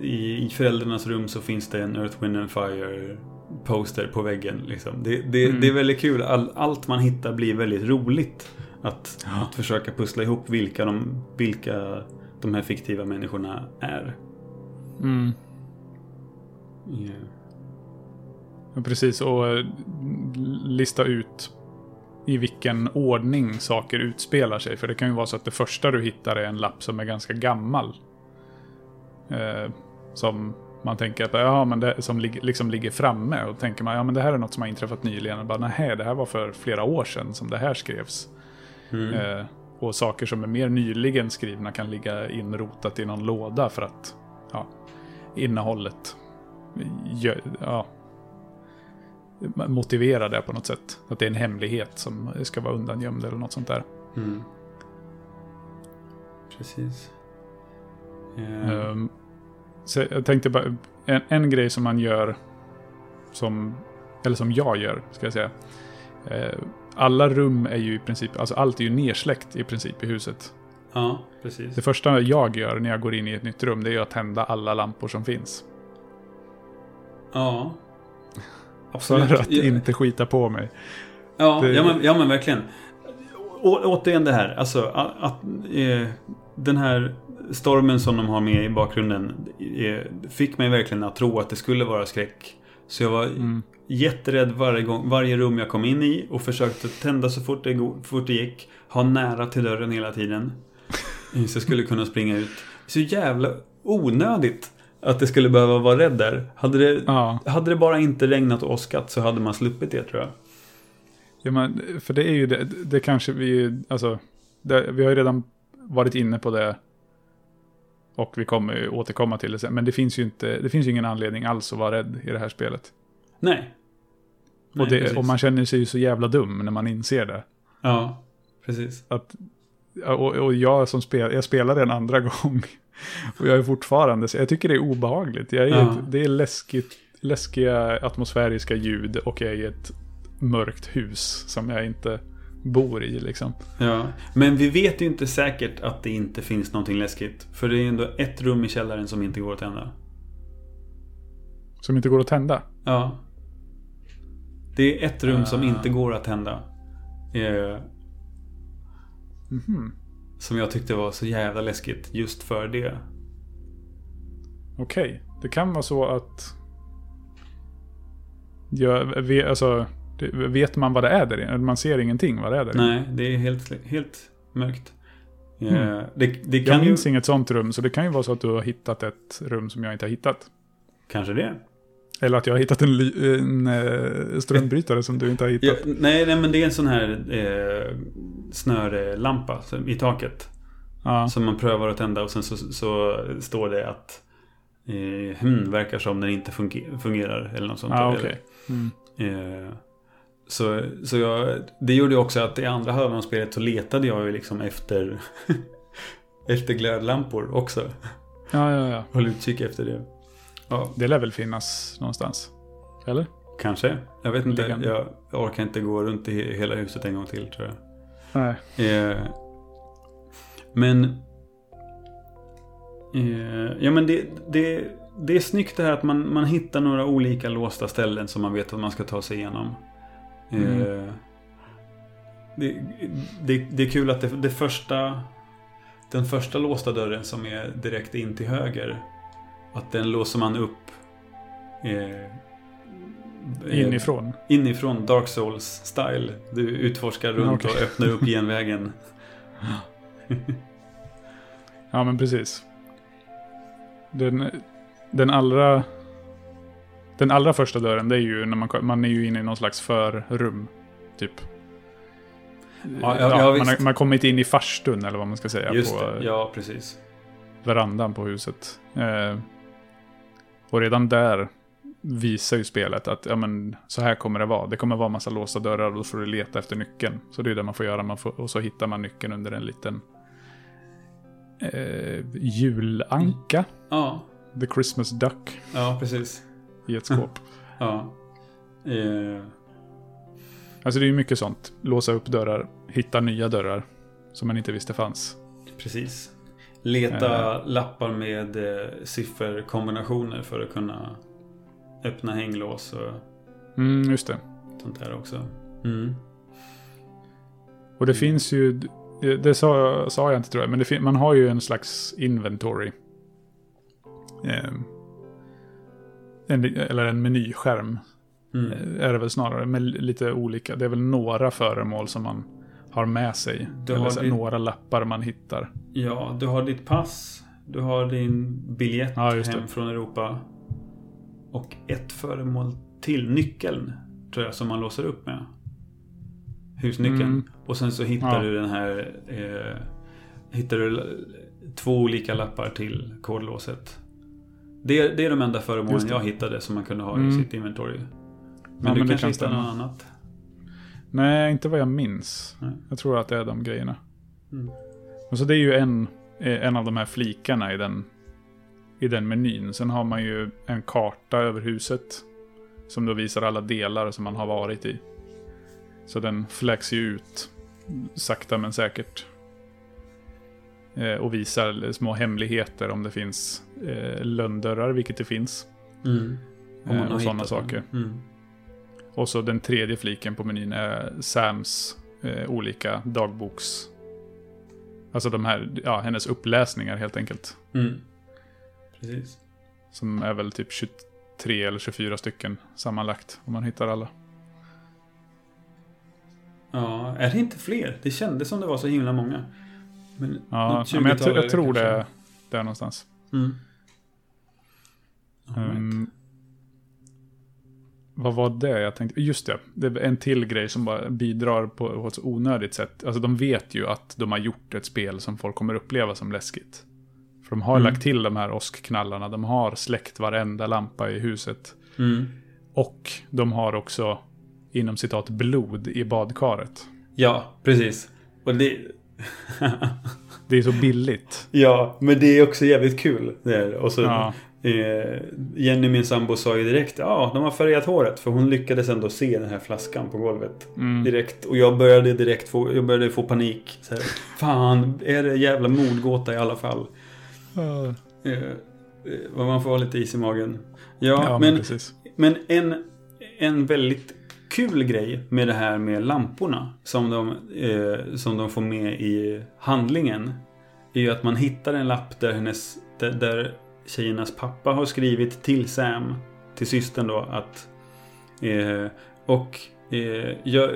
i, i föräldrarnas rum så finns det en Earth, Wind and Fire poster på väggen. Liksom. Det, det, Mm. det är väldigt kul. All, allt man hittar blir väldigt roligt. Att, att försöka pussla ihop vilka de, vilka de här fiktiva människorna är. Mm. Yeah. Ja, Precis, och eh, lista ut i vilken ordning saker utspelar sig. För det kan ju vara så att det första du hittar är en lapp som är ganska gammal. Eh, som man tänker att, ja men det som liksom ligger framme. Och tänker man, ja men det här är något som har inträffat nyligen. Och bara, nej det här var för flera år sedan som det här skrevs. Mm. Eh, och saker som är mer nyligen skrivna kan ligga inrotat i någon låda för att ja, innehållet ja, motivera det på något sätt. Att det är en hemlighet som ska vara undangömd eller något sånt där. Mm. Precis. Eh, Ehm, så jag tänkte bara, en, en grej som man gör, som, eller som jag gör, ska jag säga. Eh, alla rum är ju i princip, alltså allt är ju nersläckt i princip i huset. ja, precis. Det första jag gör när jag går in i ett nytt rum, det är ju att tända alla lampor som finns. Ja. För Absolut. att inte skita på mig. Ja, Det- ja, men, ja men verkligen. Å, återigen det här, alltså att, att eh, den här stormen som de har med i bakgrunden fick mig verkligen att tro att det skulle vara skräck. Så jag var Mm. jätterädd varje, gång, varje rum jag kom in i och försökte tända så fort det, fort det gick. Ha nära till dörren hela tiden. Så jag skulle kunna springa ut. Så jävla onödigt att det skulle behöva vara rädd där. Hade det, Ja, hade det bara inte regnat och åskat så hade man sluppit det tror jag. ja men, för det är ju det, det kanske vi, alltså, det, vi har ju redan varit inne på det. Och vi kommer återkomma till det sen. Men det finns ju inte, det finns ingen anledning alls att vara rädd i det här spelet. Nej. Nej, och, det, och man känner sig ju så jävla dum när man inser det. Ja, precis. Att, och, och jag som spel, jag spelade en andra gång. Och jag är fortfarande, så jag tycker det är obehagligt. Jag är Ja. ett, det är läskigt, läskiga atmosfäriska ljud och jag är i ett mörkt hus som jag inte bor i liksom. Ja. Men vi vet ju inte säkert att det inte finns någonting läskigt. För det är ändå ett rum i källaren som inte går att tända. Som inte går att tända. Ja. Det är ett rum som Ah. inte går att tända. Eh, Mhm. som jag tyckte var så jävla läskigt just för det. Okej, det kan vara så att... Jag vet, alltså, det- vet man vad det är där inne? Man ser ingenting vad det är där inne. Nej, det är helt, helt mörkt. Hmm. det, det Jag kan ju... minns inget sånt rum, så det kan ju vara så att du har hittat ett rum som jag inte har hittat. Kanske det. Eller att jag har hittat en, ly- en eh, strömbrytare som du inte har Ja, hittat. nej, nej, men det är en sån här eh, snörelampa som- i taket. Ja, Som man prövar att tända och sen så, så står det att eh, hmm, verkar som den inte funge- fungerar eller något sånt. ja där. okej. Mm. Eh, så så jag, det gjorde ju också att i andra halvan av spelet så letade jag ju liksom efter efter glödlampor också. Ja, ja, ja. Höll utkik efter det. Ja, Det lär väl finnas någonstans? Eller? kanske. Jag vet inte. Jag, jag orkar inte gå runt i he- hela huset en gång till tror jag. Nej. Eh, men... Eh, ja men det, det, det är snyggt det här att man, man hittar några olika låsta ställen som man vet att man ska ta sig igenom. Eh, Mm. det, det, det är kul att det, det första... Den första låsta dörren som är direkt in till höger. Att den låser man upp. Eh, Inifrån. Inifrån Dark Souls-style. Du utforskar runt Okej. och öppnar upp genvägen. Ja, men precis. Den, den allra... Den allra första dörren, det är ju när man, man är ju inne i någon slags förrum. Typ. Ja, ja, ja, man, har, man har kommit in i farstun eller vad man ska säga. Just på det, ja precis. verandan på huset. Eh, och redan där visar ju spelet att ja, men, så här kommer det vara. Det kommer vara massa låsta dörrar och då får du leta efter nyckeln. Så det är det man får göra. Man får, och så hittar man nyckeln under en liten eh, julanka. Ja, The Christmas Duck ja precis. I ett skåp. Ja. Eh, Alltså det är ju mycket sånt. Låsa upp dörrar, hitta nya dörrar som man inte visste fanns. precis. Leta lappar med eh, sifferkombinationer för att kunna öppna hänglås och Mm, just det. sånt där också. Mm. Och det finns ju, det sa, sa jag inte tror jag, men det man har ju en slags inventory. Ehm, en, eller en menyskärm Mm. eh, är det väl snarare, med lite olika. Det är väl några föremål som man har med sig. Du eller din- några lappar man hittar. Ja, du har ditt pass. Du har din biljett Ja, hem från Europa. Och ett föremål till. Nyckeln, tror jag, som man låser upp med. Husnyckeln. Mm. Och sen så hittar Ja. du den här... Eh, hittar du två olika lappar till kodlåset. Det är, det är de enda föremålen jag hittade som man kunde ha Mm. i sitt inventory. Men Ja, du men kanske kan hittar något annat? Nej, inte vad jag minns. Nej. Jag tror att det är de grejerna. Mm. Och så det är ju en, eh, en av de här flikarna i den, i den menyn. Sen har man ju en karta över huset. Som då visar alla delar som man har varit i. Så den fläks ju ut sakta men säkert. Eh, och visar små hemligheter om det finns eh, lönndörrar, vilket det finns. Mm. Eh, och sådana saker. Mm. Och så den tredje fliken på menyn är Sams eh, olika dagboks... Alltså de här, ja, hennes uppläsningar helt enkelt. Mm. Precis. Som är väl typ 23 eller 24 stycken sammanlagt. Om man hittar alla. Ja, är det inte fler? Det kändes som det var så himla många. Men Ja, men jag, 20-tal tr- jag tror kanske. det är där någonstans. Mm. All right. Um, vad var det jag tänkte? Just det, det är en till grej som bara bidrar på, på ett så onödigt sätt. Alltså de vet ju att de har gjort ett spel som folk kommer uppleva som läskigt. För de har Mm. lagt till de här åskknallarna, de har släckt varenda lampa i huset. Mm. Och de har också, inom citat, blod i badkaret. Ja, precis. Och det... Det är så billigt. ja, men det är också jävligt kul. Och så Ja. eh, Jenny, min sambo, sa ju direkt ja, de har färgat håret. För hon lyckades ändå se den här flaskan på golvet. Mm. Direkt. Och jag började direkt få, jag började få panik. Så här, Fan, är det jävla mordgåta i alla fall? Eh, eh, vad man får ha lite is i magen. Ja, Ja, men men, men en, en väldigt kul grej med det här med lamporna som de, eh, som de får med i handlingen är ju att man hittar en lapp där, hennes, där, där tjejernas pappa har skrivit till Sam, till systern då, att eh, och eh, jag,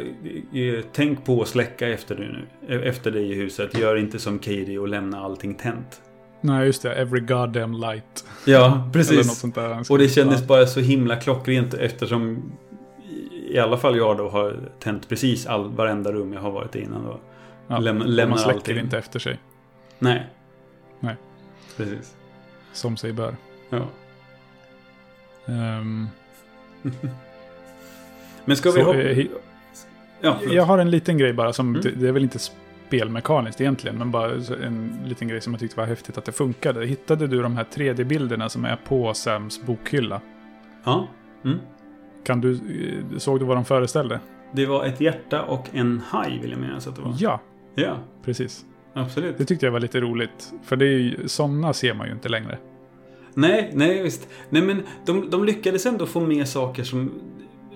eh, tänk på att släcka efter dig nu. Efter dig i huset. Gör inte som Katie och lämna allting tänt. Nej, just det. Every goddamn light. Ja, precis. Och det kändes bara så himla klockrent eftersom i alla fall jag då har tänt precis all, varenda rum jag har varit i innan. Då. Ja, Läm, lämnar man släcker allting. inte efter sig. Nej. Nej. Precis. Som sig bör. Ja. Ehm, Men ska vi hoppa... eh, Ja, jag har en liten grej bara som, Mm. det, är väl inte spelmekaniskt egentligen, men bara en liten grej som jag tyckte var häftigt att det funkade. Hittade du de här 3D-bilderna som är på Sams bokhylla? Ja. Mm. Kan du, eh, såg du vad de föreställde? Det var ett hjärta och en haj vill jag minnas att det var. Ja, Ja, precis. absolut. Det tyckte jag var lite roligt. För det är ju, sådana ser man ju inte längre. Nej, nej visst. Nej men de, de lyckades ändå få med saker som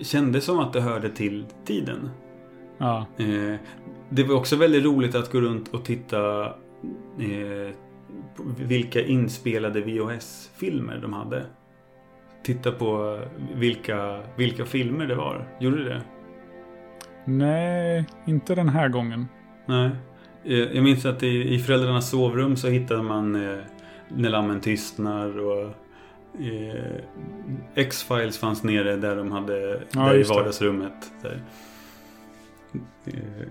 kändes som att det hörde till tiden. Ja, Eh, det var också väldigt roligt att gå runt och titta eh, vilka inspelade VHS-filmer de hade. Titta på vilka, vilka filmer det var. Gjorde du det? nej, inte den här gången. Nej. Eh, jag minns att i, i föräldrarnas sovrum så hittade man eh, När lammen tystnar och eh, X-Files fanns nere där de hade Ja, där i vardagsrummet. Där. Eh,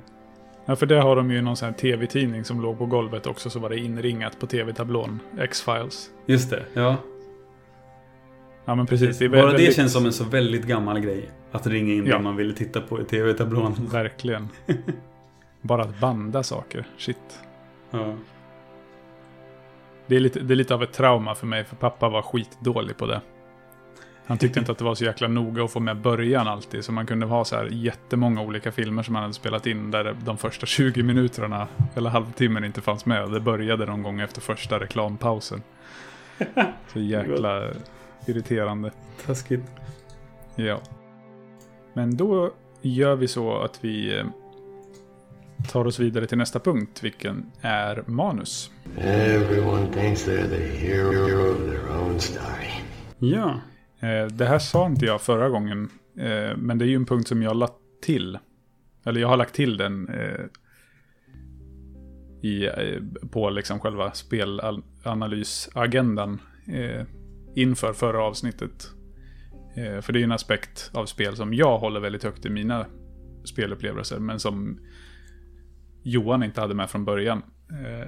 Ja, för det har de ju någon sån här tv-tidning som låg på golvet också, så var det inringat på tv-tablån. X-Files. just det, ja. Ja, men precis. Det Bara väldigt, det känns som en så väldigt gammal grej. Att ringa in Ja. det man ville titta på i tv-tablån. Verkligen. Bara att banda saker. Shit. Ja. Det är, lite, det är lite av ett trauma för mig, för pappa var skitdålig på det. Han tyckte inte att det var så jäkla noga att få med början alltid, så man kunde ha så här jättemånga olika filmer som man hade spelat in där de första 20 minuterna, eller halvtimmen, inte fanns med. Det började någon gång efter första reklampausen. Så jäkla irriterande. Taskigt. Ja. Men då gör vi så att vi eh, tar oss vidare till nästa punkt, vilken är manus. Everyone thinks they're the hero of their own story. Ja. Eh, Det här sa inte jag förra gången, eh, men det är ju en punkt som jag lagt till. Eller jag har lagt till den i, på liksom själva spelanalysagendan inför förra avsnittet. Eh, För det är ju en aspekt av spel som jag håller väldigt högt i mina spelupplevelser, men som Johan inte hade med från början. Eh,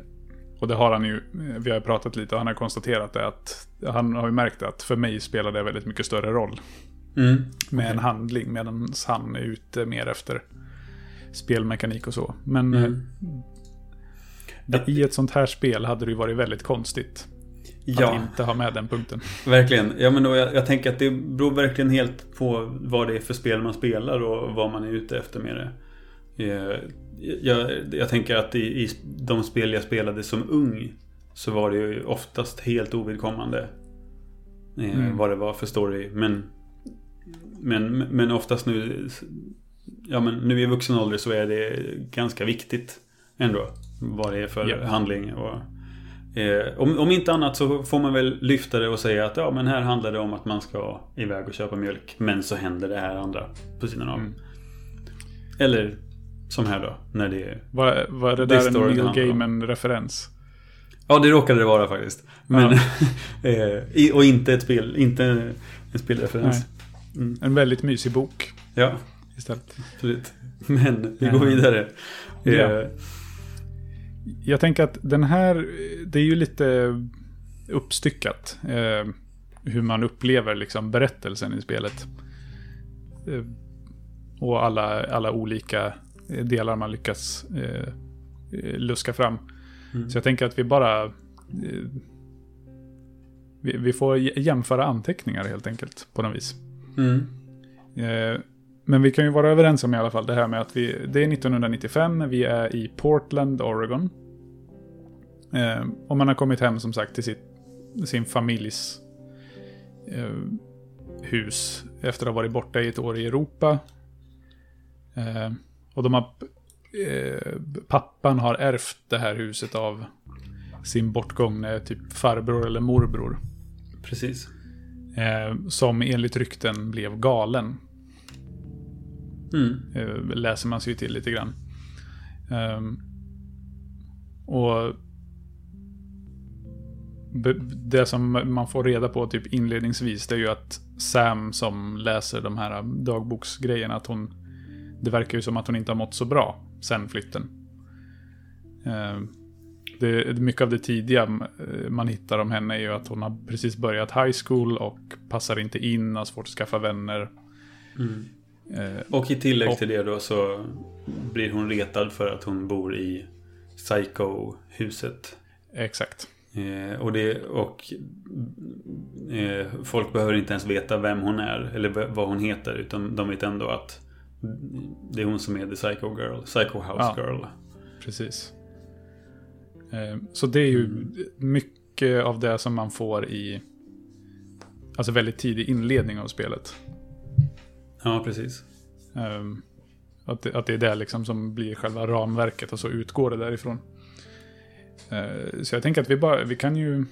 Och det har han ju, eh, vi har ju pratat lite och han har konstaterat det att han har ju märkt att för mig spelar det väldigt mycket större roll Mm. med en handling medan han är ute mer efter spelmekanik och så. Men Mm. i ett sånt här spel hade det ju varit väldigt konstigt Ja. att inte ha med den punkten. Verkligen. Ja, men då, jag, jag tänker att det beror verkligen helt på vad det är för spel man spelar och vad man är ute efter med det. Eh, Jag, jag tänker att i, i de spel jag spelade som ung så var det ju oftast helt ovidkommande eh, Mm. vad det var för story. Men, men, men oftast nu, ja, men nu i vuxen ålder så är det ganska viktigt ändå vad det är för Ja. handling. Och, Eh, om, om inte annat så får man väl lyfta det och säga att ja men här handlar det om att man ska iväg och köpa mjölk. Men så händer det här andra på sidan av. Mm. Eller som här då. När det är... Var, var det Det är där en Neil. Gaiman-referens? Ja det råkade det vara faktiskt. Men, eh, och inte ett spel, inte en spelreferens. Nej. En väldigt mysig bok Ja, istället. absolut. Men vi går vidare. Eh, Ja. Jag tänker att den här, det är ju lite uppstyckat. Eh, hur man upplever liksom berättelsen i spelet. Eh, och alla, alla olika eh, delar man lyckas eh, eh, luska fram. Mm. Så jag tänker att vi bara... Eh, vi, vi får jämföra anteckningar helt enkelt på något vis. Mm. Men vi kan ju vara överens om i alla fall det här med att vi, det är 1995, vi är i Portland, Oregon. Eh, och man har kommit hem som sagt till sitt, sin familjs eh, hus efter att ha varit borta i ett år i Europa. Eh, och de har, eh, pappan har ärvt det här huset av sin bortgångne typ farbror eller morbror. Precis. Eh, som enligt rykten blev galen. Mm. Eh, läser man sig till lite grann. Ehm, och det som man får reda på typ inledningsvis det är ju att Sam som läser de här dagboksgrejerna att hon det verkar ju som att hon inte har mått så bra sen flytten. Ehm, det, mycket av det tidiga eh, man hittar om henne är ju att hon har precis börjat high school och passar inte in, har svårt att skaffa vänner. Mm. Eh, Och i tillägg till det då så blir hon retad för att hon bor i Psycho-huset. Exakt. Eh, och det, och eh, folk behöver inte ens veta vem hon är eller vad hon heter. Utan de vet ändå att det är hon som är the Psycho Girl. Psycho House Ja. Girl. Precis. Eh, Så det är ju mycket av det som man får i alltså väldigt tidig inledning av spelet. Ja, precis. Eh, Att det, att det är det liksom som blir själva ramverket och så utgår det därifrån. Eh, Så jag tänker att vi bara, vi kan ju...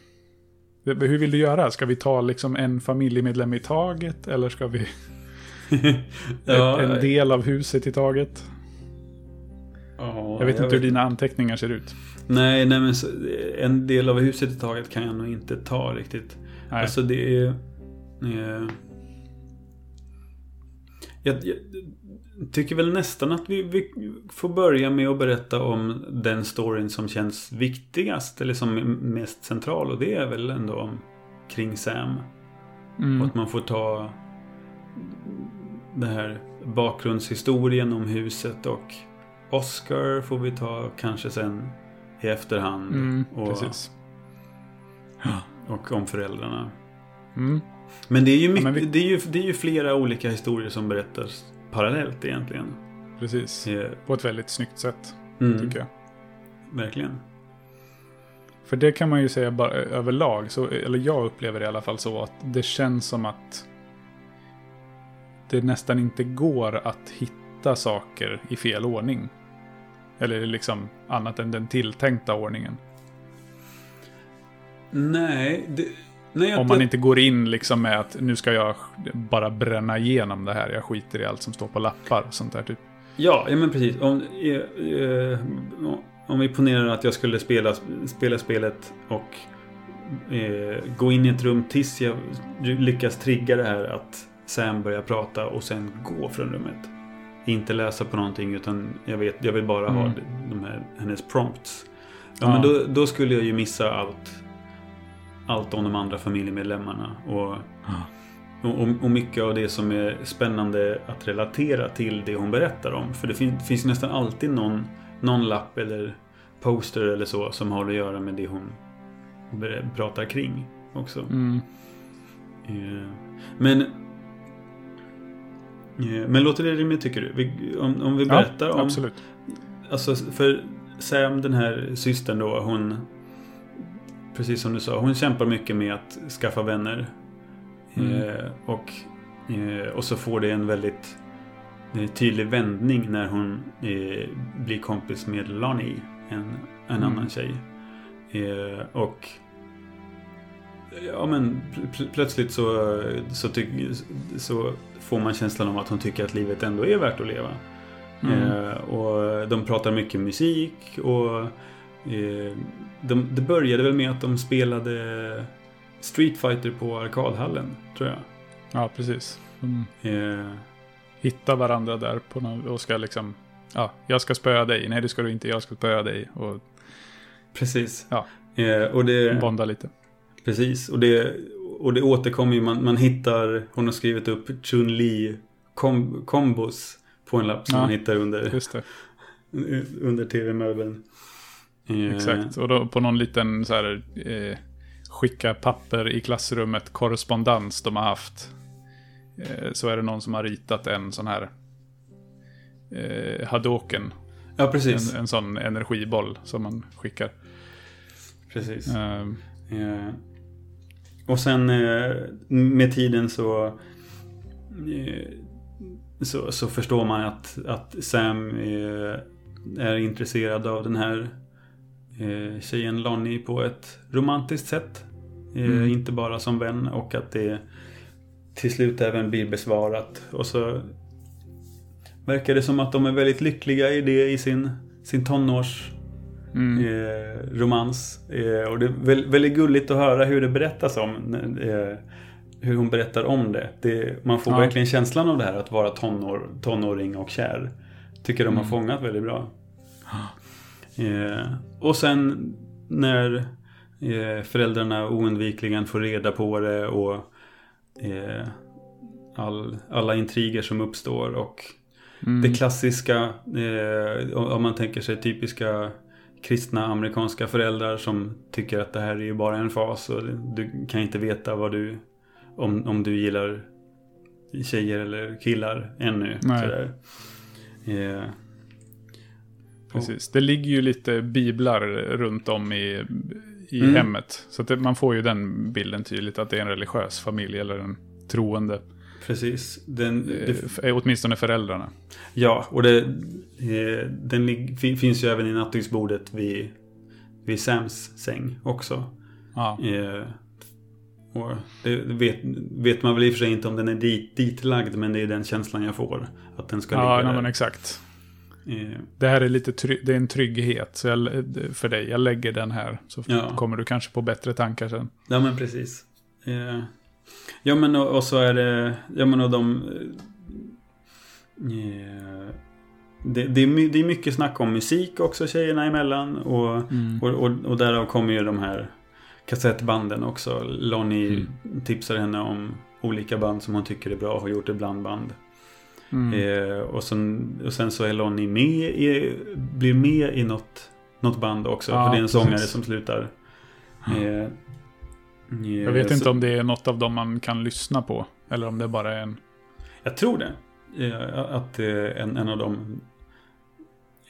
Hur vill du göra? Ska vi ta liksom en familjemedlem i taget? Eller ska vi... Ja, en del av huset i taget? ja, Jag vet inte hur vet- dina anteckningar ser ut. Nej, nej men en del av huset i taget kan jag nog inte ta riktigt. Nej. Alltså det är... Eh, jag, jag tycker väl nästan att vi, vi får börja med att berätta om den storyn som känns viktigast eller som är mest central och det är väl ändå om kring Sam. Mm. Och att man får ta det här bakgrundshistorien om huset och Oscar får vi ta kanske sen i efterhand. Mm, och, precis. och om föräldrarna. Mm. Men det är, ju mycket, men vi- det, är ju, det är ju flera olika historier som berättas parallellt egentligen. Precis. Eh, På ett väldigt snyggt sätt, Mm, tycker jag. verkligen. För det kan man ju säga bara överlag, så, eller jag upplever det i alla fall så att det känns som att det nästan inte går att hitta saker i fel ordning. Eller liksom annat än den tilltänkta ordningen. Nej, det, nej Om man inte går in liksom med att nu ska jag bara bränna igenom det här, jag skiter i allt som står på lappar och sånt där typ. Ja, ja men precis. Om, eh, eh, om vi ponerar att jag skulle spela, spela spelet och eh, gå in i ett rum tills jag lyckas trigga det här att Sam börjar prata och sen gå från rummet. Inte läsa på någonting utan jag, vet, jag vill bara ha Mm. de här, hennes prompts. Ja, Ja. men då, då skulle jag ju missa allt. Allt om de andra familjemedlemmarna. Och, och, och- mycket av det som är spännande att relatera till det hon berättar om. För det fin, finns nästan alltid någon, någon lapp eller poster eller så som har att göra med det hon pratar kring också. Mm. Eh, Men eh, men låter det rimligt tycker du? Vi, om, om vi berättar ja, om... absolut. Alltså för Sam, den här systern då, hon... Precis som du sa, hon kämpar mycket med att skaffa vänner. Mm. Eh, och, eh, och så får det en väldigt eh, tydlig vändning när hon eh, blir kompis med Lonnie, en, en Mm. annan tjej. Eh, och Ja men pl- pl- plötsligt så, så, så får man känslan av att hon tycker att livet ändå är värt att leva. Mm. Eh, och de pratar mycket musik och de, det började väl med att de spelade Street Fighter på arkadhallen, tror jag. Ja, precis. De Eh, hittar varandra där på någon, och ska liksom... Ja, jag ska spöa dig. Nej, det ska du inte. Jag ska spöa dig. Och precis. Ja. Eh, och det, bonda lite. precis. Och det, och det återkommer ju. Man, man hittar, hon har skrivit upp Chun-Li kom, kombos på en lapp som Ja, man hittar under, under tv-möbeln. Eh, Exakt. Och då på någon liten så här... Eh, skicka papper i klassrummet, korrespondens de har haft. Eh, så är det någon som har ritat en sån här... Eh, Hadoken. Ja, precis. En, en sån energiboll som man skickar. precis. Eh, Eh, och sen eh, med tiden så, eh, så så förstår man att, att Sam eh, är intresserad av den här eh, tjejen Lonnie på ett romantiskt sätt. Eh, Mm. Inte bara som vän och att det till slut även blir besvarat. Och så verkar det som att de är väldigt lyckliga i det i sin, sin tonårs mm. eh, romans. Eh, och det är väl, väldigt gulligt att höra hur det berättas om. Eh, hur hon berättar om det. det man får Ja. verkligen känslan av det här att vara tonår, tonåring och kär. Tycker de har Mm. fångat väldigt bra. Eh, och sen när eh, föräldrarna oundvikligen får reda på det och eh, all, alla intriger som uppstår och Mm. det klassiska, eh, om man tänker sig typiska kristna amerikanska föräldrar som tycker att det här är ju bara en fas och du kan inte veta vad du, om, om du gillar tjejer eller killar ännu. Nej. Sådär. Eh, Precis. Det ligger ju lite biblar runt om i, i Mm. hemmet. Så att det, man får ju den bilden tydligt att det är en religiös familj eller en troende. precis. Den, Eh, det, f- åtminstone föräldrarna. ja, och det, eh, den finns ju även i nattduksbordet vid, vid Sams säng också. Ja, Eh, och det vet, vet man väl i och för sig inte om den är dit, ditlagd men det är den känslan jag får. Att den ska ja ligga nej, där. men exakt. Eh, Det här är lite det är en trygghet jag, för dig. Jag lägger den här. Så Ja. kommer du kanske på bättre tankar sen. ja men precis. Eh, ja men och, och så är det, ja men och de... Eh, det, det, är, det är mycket snack om musik också tjejerna emellan. Och, Mm. och, och, och därav kommer ju de här kassettbanden också. Lonnie Mm. tipsar henne om olika band som hon tycker är bra och har gjort ett blandband. Mm. Eh, och, sen, och sen så är Lonnie med i, blir med i något, något band också. Ja, för det är en precis. sångare som slutar. Eh, Jag vet inte om det är något av dem man kan lyssna på. Eller om det bara är en... Jag tror det. Eh, att en, en av dem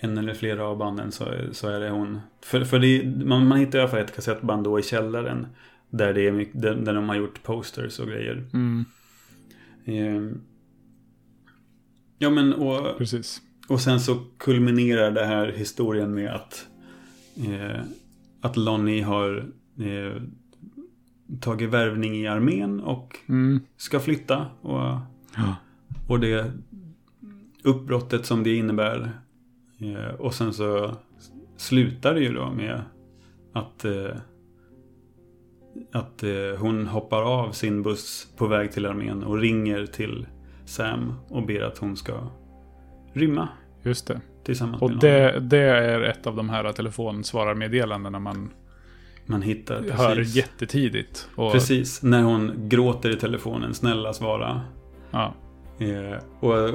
en eller flera av banden så, så är det hon. För, för det, man, man hittar i alla fall ett kassettband då i källaren. Där, det är mycket, där, där de har gjort posters och grejer. Mm, ja men och precis. Och sen så kulminerar det här historien med att eh, att Lonnie har eh, tagit värvning i armén och Mm. ska flytta. Och, Ja. och det uppbrottet som det innebär. Eh, och sen så slutar det ju då med att eh, att eh, hon hoppar av sin buss på väg till armén och ringer till Sam och ber att hon ska rymma Just det. tillsammans Och med det, det är ett av de här telefonsvararmeddelandena man Man hittar precis. hör jättetidigt. Och, Precis, när hon gråter i telefonen, snälla svara. Ja, Eh, och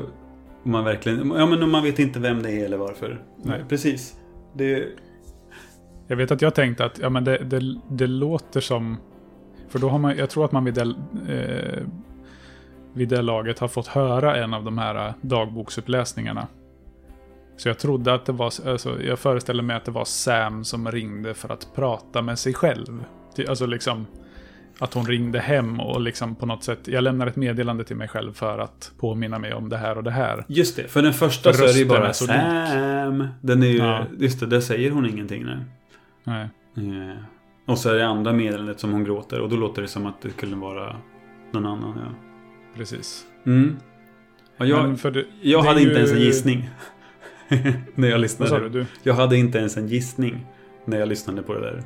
man verkligen, ja men man vet inte vem det är eller varför. Nej. Precis. Det, Jag vet att jag tänkte att ja, men det, det, det låter som... För då har man, jag tror att man vid eh, vid det laget har fått höra en av de här eh, dagboksuppläsningarna. Så jag trodde att det var, alltså, jag föreställer mig att det var Sam som ringde för att prata med sig själv. Alltså liksom att hon ringde hem och liksom på något sätt, jag lämnar ett meddelande till mig själv för att påminna mig om det här och det här. Just det, för den första För så är det ju bara så lik. Sam. Den är ju, Ja. just det, där säger hon ingenting nej. Nej. Eh, Och så är det andra meddelandet som hon gråter och då låter det som att det skulle vara någon annan. Ja. Precis. Mm. Ja, jag det, jag det hade inte ju- ens en gissning. när jag lyssnade. du? du? Jag hade inte ens en gissning när jag lyssnade på det där.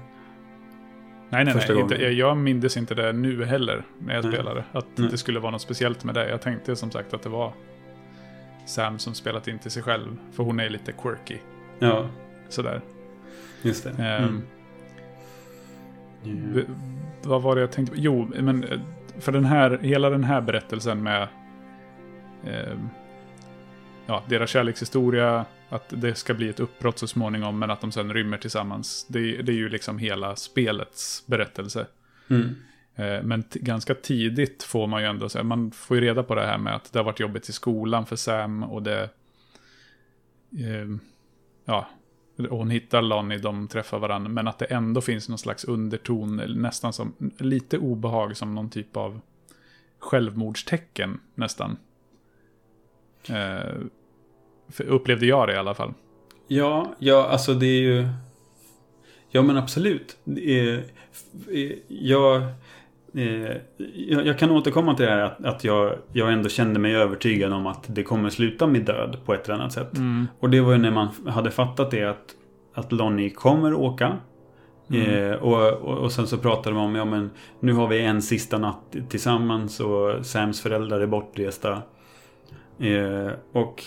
Nej, nej, Första nej. Inte, jag, mindes inte det nu heller när jag Nej. spelade. Att Nej. det skulle vara något speciellt med det. Jag tänkte som sagt att det var Sam som spelat in till sig själv. För hon är lite quirky. Ja, Sådär. just det. Ehm, Mm. V- vad var det jag tänkte på? Jo, men eh, för den här, hela den här berättelsen med eh, ja, deras kärlekshistoria, att det ska bli ett uppbrott så småningom, men att de sen rymmer tillsammans. Det, det är ju liksom hela spelets berättelse. Mm. Eh, Men ganska tidigt får man ju ändå, så här, man får ju reda på det här med att det har varit jobbigt i skolan för Sam och det... Eh, ja, hon hittar Lonnie, de träffar varandra, men att det ändå finns någon slags underton, nästan som lite obehag, som någon typ av självmordstecken nästan. Eh, för upplevde jag det i alla fall. Ja, ja, alltså det är ju... Ja, men absolut. Det är, eh, jag, jag, jag kan återkomma till det här att, att jag, jag ändå kände mig övertygad om att det kommer sluta med död på ett eller annat sätt. Och det var ju när man hade fattat det att, att Lonnie kommer åka. Eh, och, och, och sen så pratade de om, ja men nu har vi en sista natt tillsammans och Sams föräldrar är bortresta. Eh, och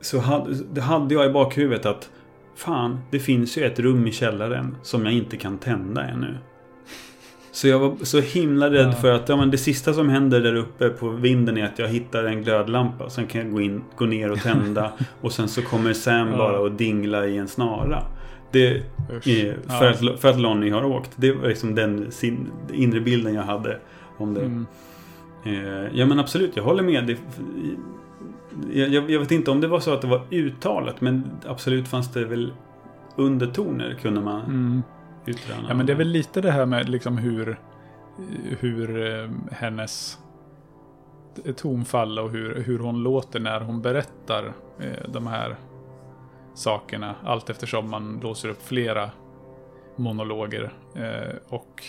så hade, hade jag i bakhuvudet att fan, det finns ju ett rum i källaren som jag inte kan tända ännu. Så jag var så himla rädd Ja. för att ja, men det sista som händer där uppe på vinden är att jag hittar en glödlampa. Sen kan jag gå, in, gå ner och tända. och sen så kommer Sam Ja. bara och dingla i en snara. Det, för, Ja. att, för att Lonnie har åkt. Det var liksom den sin, inre bilden jag hade om det. Mm. Eh, ja men absolut, jag håller med. Det, jag, jag jag vet inte om det var så att det var uttalat men absolut fanns det väl undertoner kunde man Mm. Utröna. Ja, men det är väl lite det här med liksom hur, hur eh, hennes tonfall och hur, hur hon låter när hon berättar eh, de här sakerna. Allt eftersom man låser upp flera monologer. Eh, och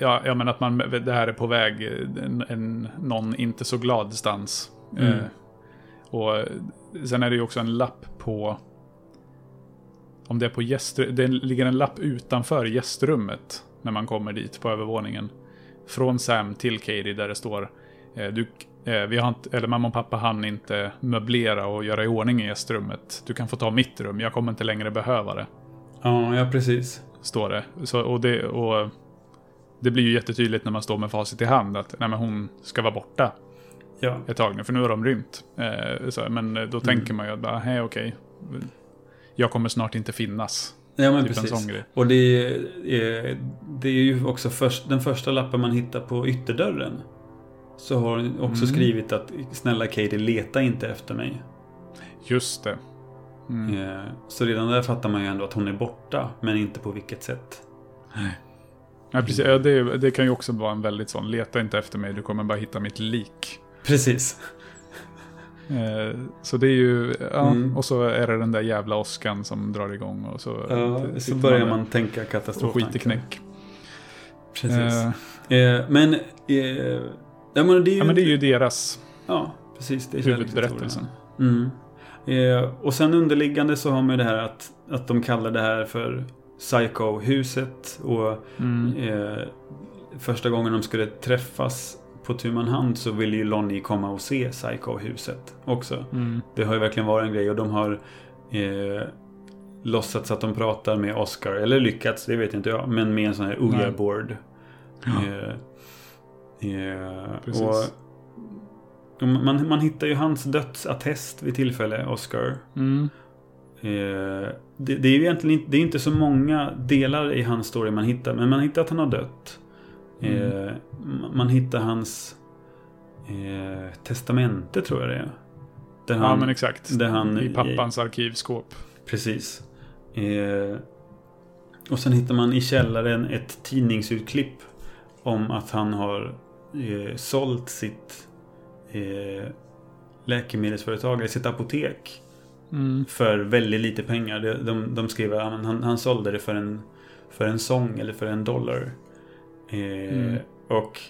Ja, ja, men att man, det här är på väg en, en, någon inte så glad stans. Mm. Eh, och sen är det ju också en lapp på om det är på gästrummet, det ligger en lapp utanför gästrummet när man kommer dit på övervåningen. Från Sam till Katie där det står eh, du, eh, vi har inte, eller mamma och pappa hann inte möblera och göra i ordning i gästrummet. Du kan få ta mitt rum, jag kommer inte längre behöva det. Ja, ja precis. Står det. Så, och, det och det blir ju jättetydligt när man står med facit i hand att nej, men hon ska vara borta Ja. ett tag nu, för nu har de rymt. Eh, så, men då tänker man ju att hej okej. Jag kommer snart inte finnas. Ja men Typ precis. Och det är, det är ju också först, den första lappen man hittar på ytterdörren. Så har hon också Mm. skrivit att snälla Katie, leta inte efter mig. Just det. Mm. Eh, Så redan där fattar man ju ändå att hon är borta, men inte på vilket sätt. Ja, precis. Det, det kan ju också vara en väldigt sån, leta inte efter mig, du kommer bara hitta mitt lik. Precis. Eh, så det är ju, ja, Mm. och så är det den där jävla åskan som drar igång och så, Ja, så börjar där man tänka och katastroftankar. skit i knäck. Precis. Eh, Eh, men... Eh, ja, men det är ju... ja, men det är ju deras Ja, precis. Det är huvudberättelsen. Mm. Eh, och sen underliggande så har man ju det här att, att de kallar det här för Psycho-huset. Och Mm. eh, första gången de skulle träffas på tu man hand så ville ju Lonnie komma och se Psycho-huset också. Mm. Det har ju verkligen varit en grej och de har eh, låtsats att de pratar med Oscar. Eller lyckats, det vet inte jag. Men med en sån här. Ouija-board. Ja. Eh, eh, och man, man hittar ju hans dödsattest vid tillfälle, Oscar. Mm. Eh, det, det är ju egentligen inte, det är inte så många delar i hans story man hittar. Men man hittar att han har dött. Eh, man hittar hans eh, testamente tror jag det är. Där Ja, han- men exakt. där han- I pappans arkivskåp. Precis. Eh, och sen hittar man i källaren ett tidningsutklipp om att han har eh, sålt sitt eh, läkemedelsföretag, eller sitt apotek. Mm. För väldigt lite pengar. De, de, de skriver att han, han sålde det för en, för en sång eller för en dollar. Eh, Mm. Och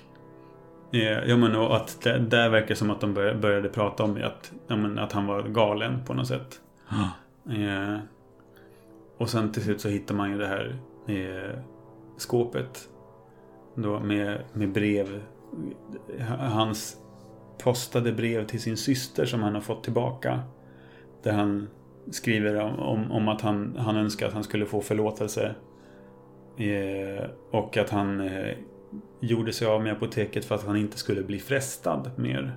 eh, ja, men, och att det, där verkar som att de började, började prata om att, ja, men, att han var galen på något sätt. Eh, och sen till slut så hittar man ju det här eh, skåpet. Då med, med brev. Hans postade brev till sin syster som han har fått tillbaka. Där han skriver om, om, om att han, han önskar att han skulle få förlåtelse. Eh, och att han eh, gjorde sig av med apoteket för att han inte skulle bli frestad mer.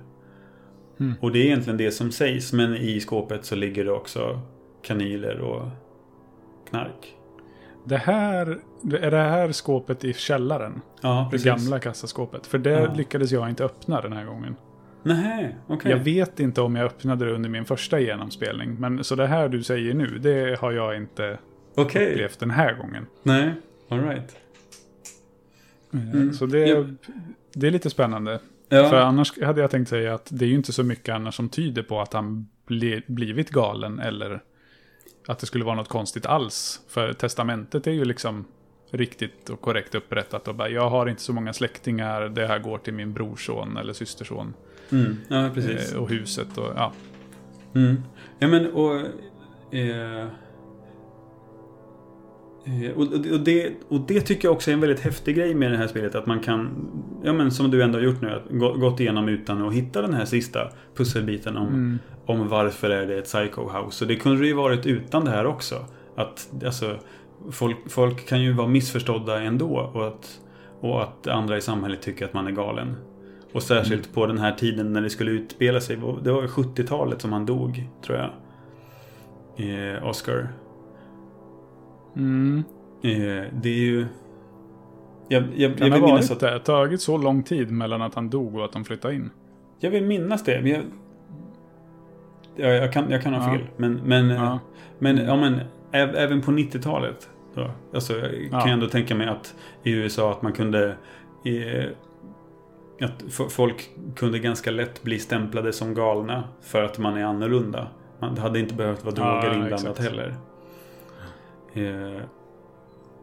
Mm. Och det är egentligen det som sägs. Men i skåpet så ligger det också kanyler och knark. Det här, är det här skåpet i källaren? Ja, Det precis. gamla kassaskåpet. För det Ja. lyckades jag inte öppna den här gången. Nej, okej. Jag vet inte om jag öppnade det under min första genomspelning. Men så det här du säger nu, det har jag inte Okej. upplevt den här gången. Nej, alright. Mm. Så det, Ja. det är lite spännande. Ja. För annars hade jag tänkt säga att det är ju inte så mycket annars som tyder på att han bli, blivit galen eller att det skulle vara något konstigt alls. För testamentet är ju liksom riktigt och korrekt upprättat och bara jag har inte så många släktingar, det här går till min brorson eller systerson. Mm. Ja, precis. Eh, och huset och ja. Mm. Ja men och... Eh, och, och, det, och det tycker jag också är en väldigt häftig grej med det här spelet. Att man kan, ja men som du ändå har gjort nu, gått igenom utan att hitta den här sista pusselbiten om, Mm. om varför är det ett psycho house. Och det kunde det ju varit utan det här också. Att alltså, folk, folk kan ju vara missförstådda ändå. Och att, och att andra i samhället tycker att man är galen. Och särskilt på den här tiden när det skulle utspela sig. Det var 70-talet som han dog, tror jag. Eh, Oscar. Mm. Eh, det är ju... Jag, jag, Kan jag, vill ha minnas att, det? Tagit så lång tid mellan att han dog och att de flyttade in? jag vill minnas det. Men jag, ja, jag, kan, jag kan ha Ja. fel. Men, men, eh, Ja. men, ja, men även på 90-talet. Då, alltså, jag kan Ja. jag ändå tänka mig att i USA att man kunde... Eh, att folk kunde ganska lätt bli stämplade som galna för att man är annorlunda. Man, det hade inte behövt vara droger inblandat heller. Eh,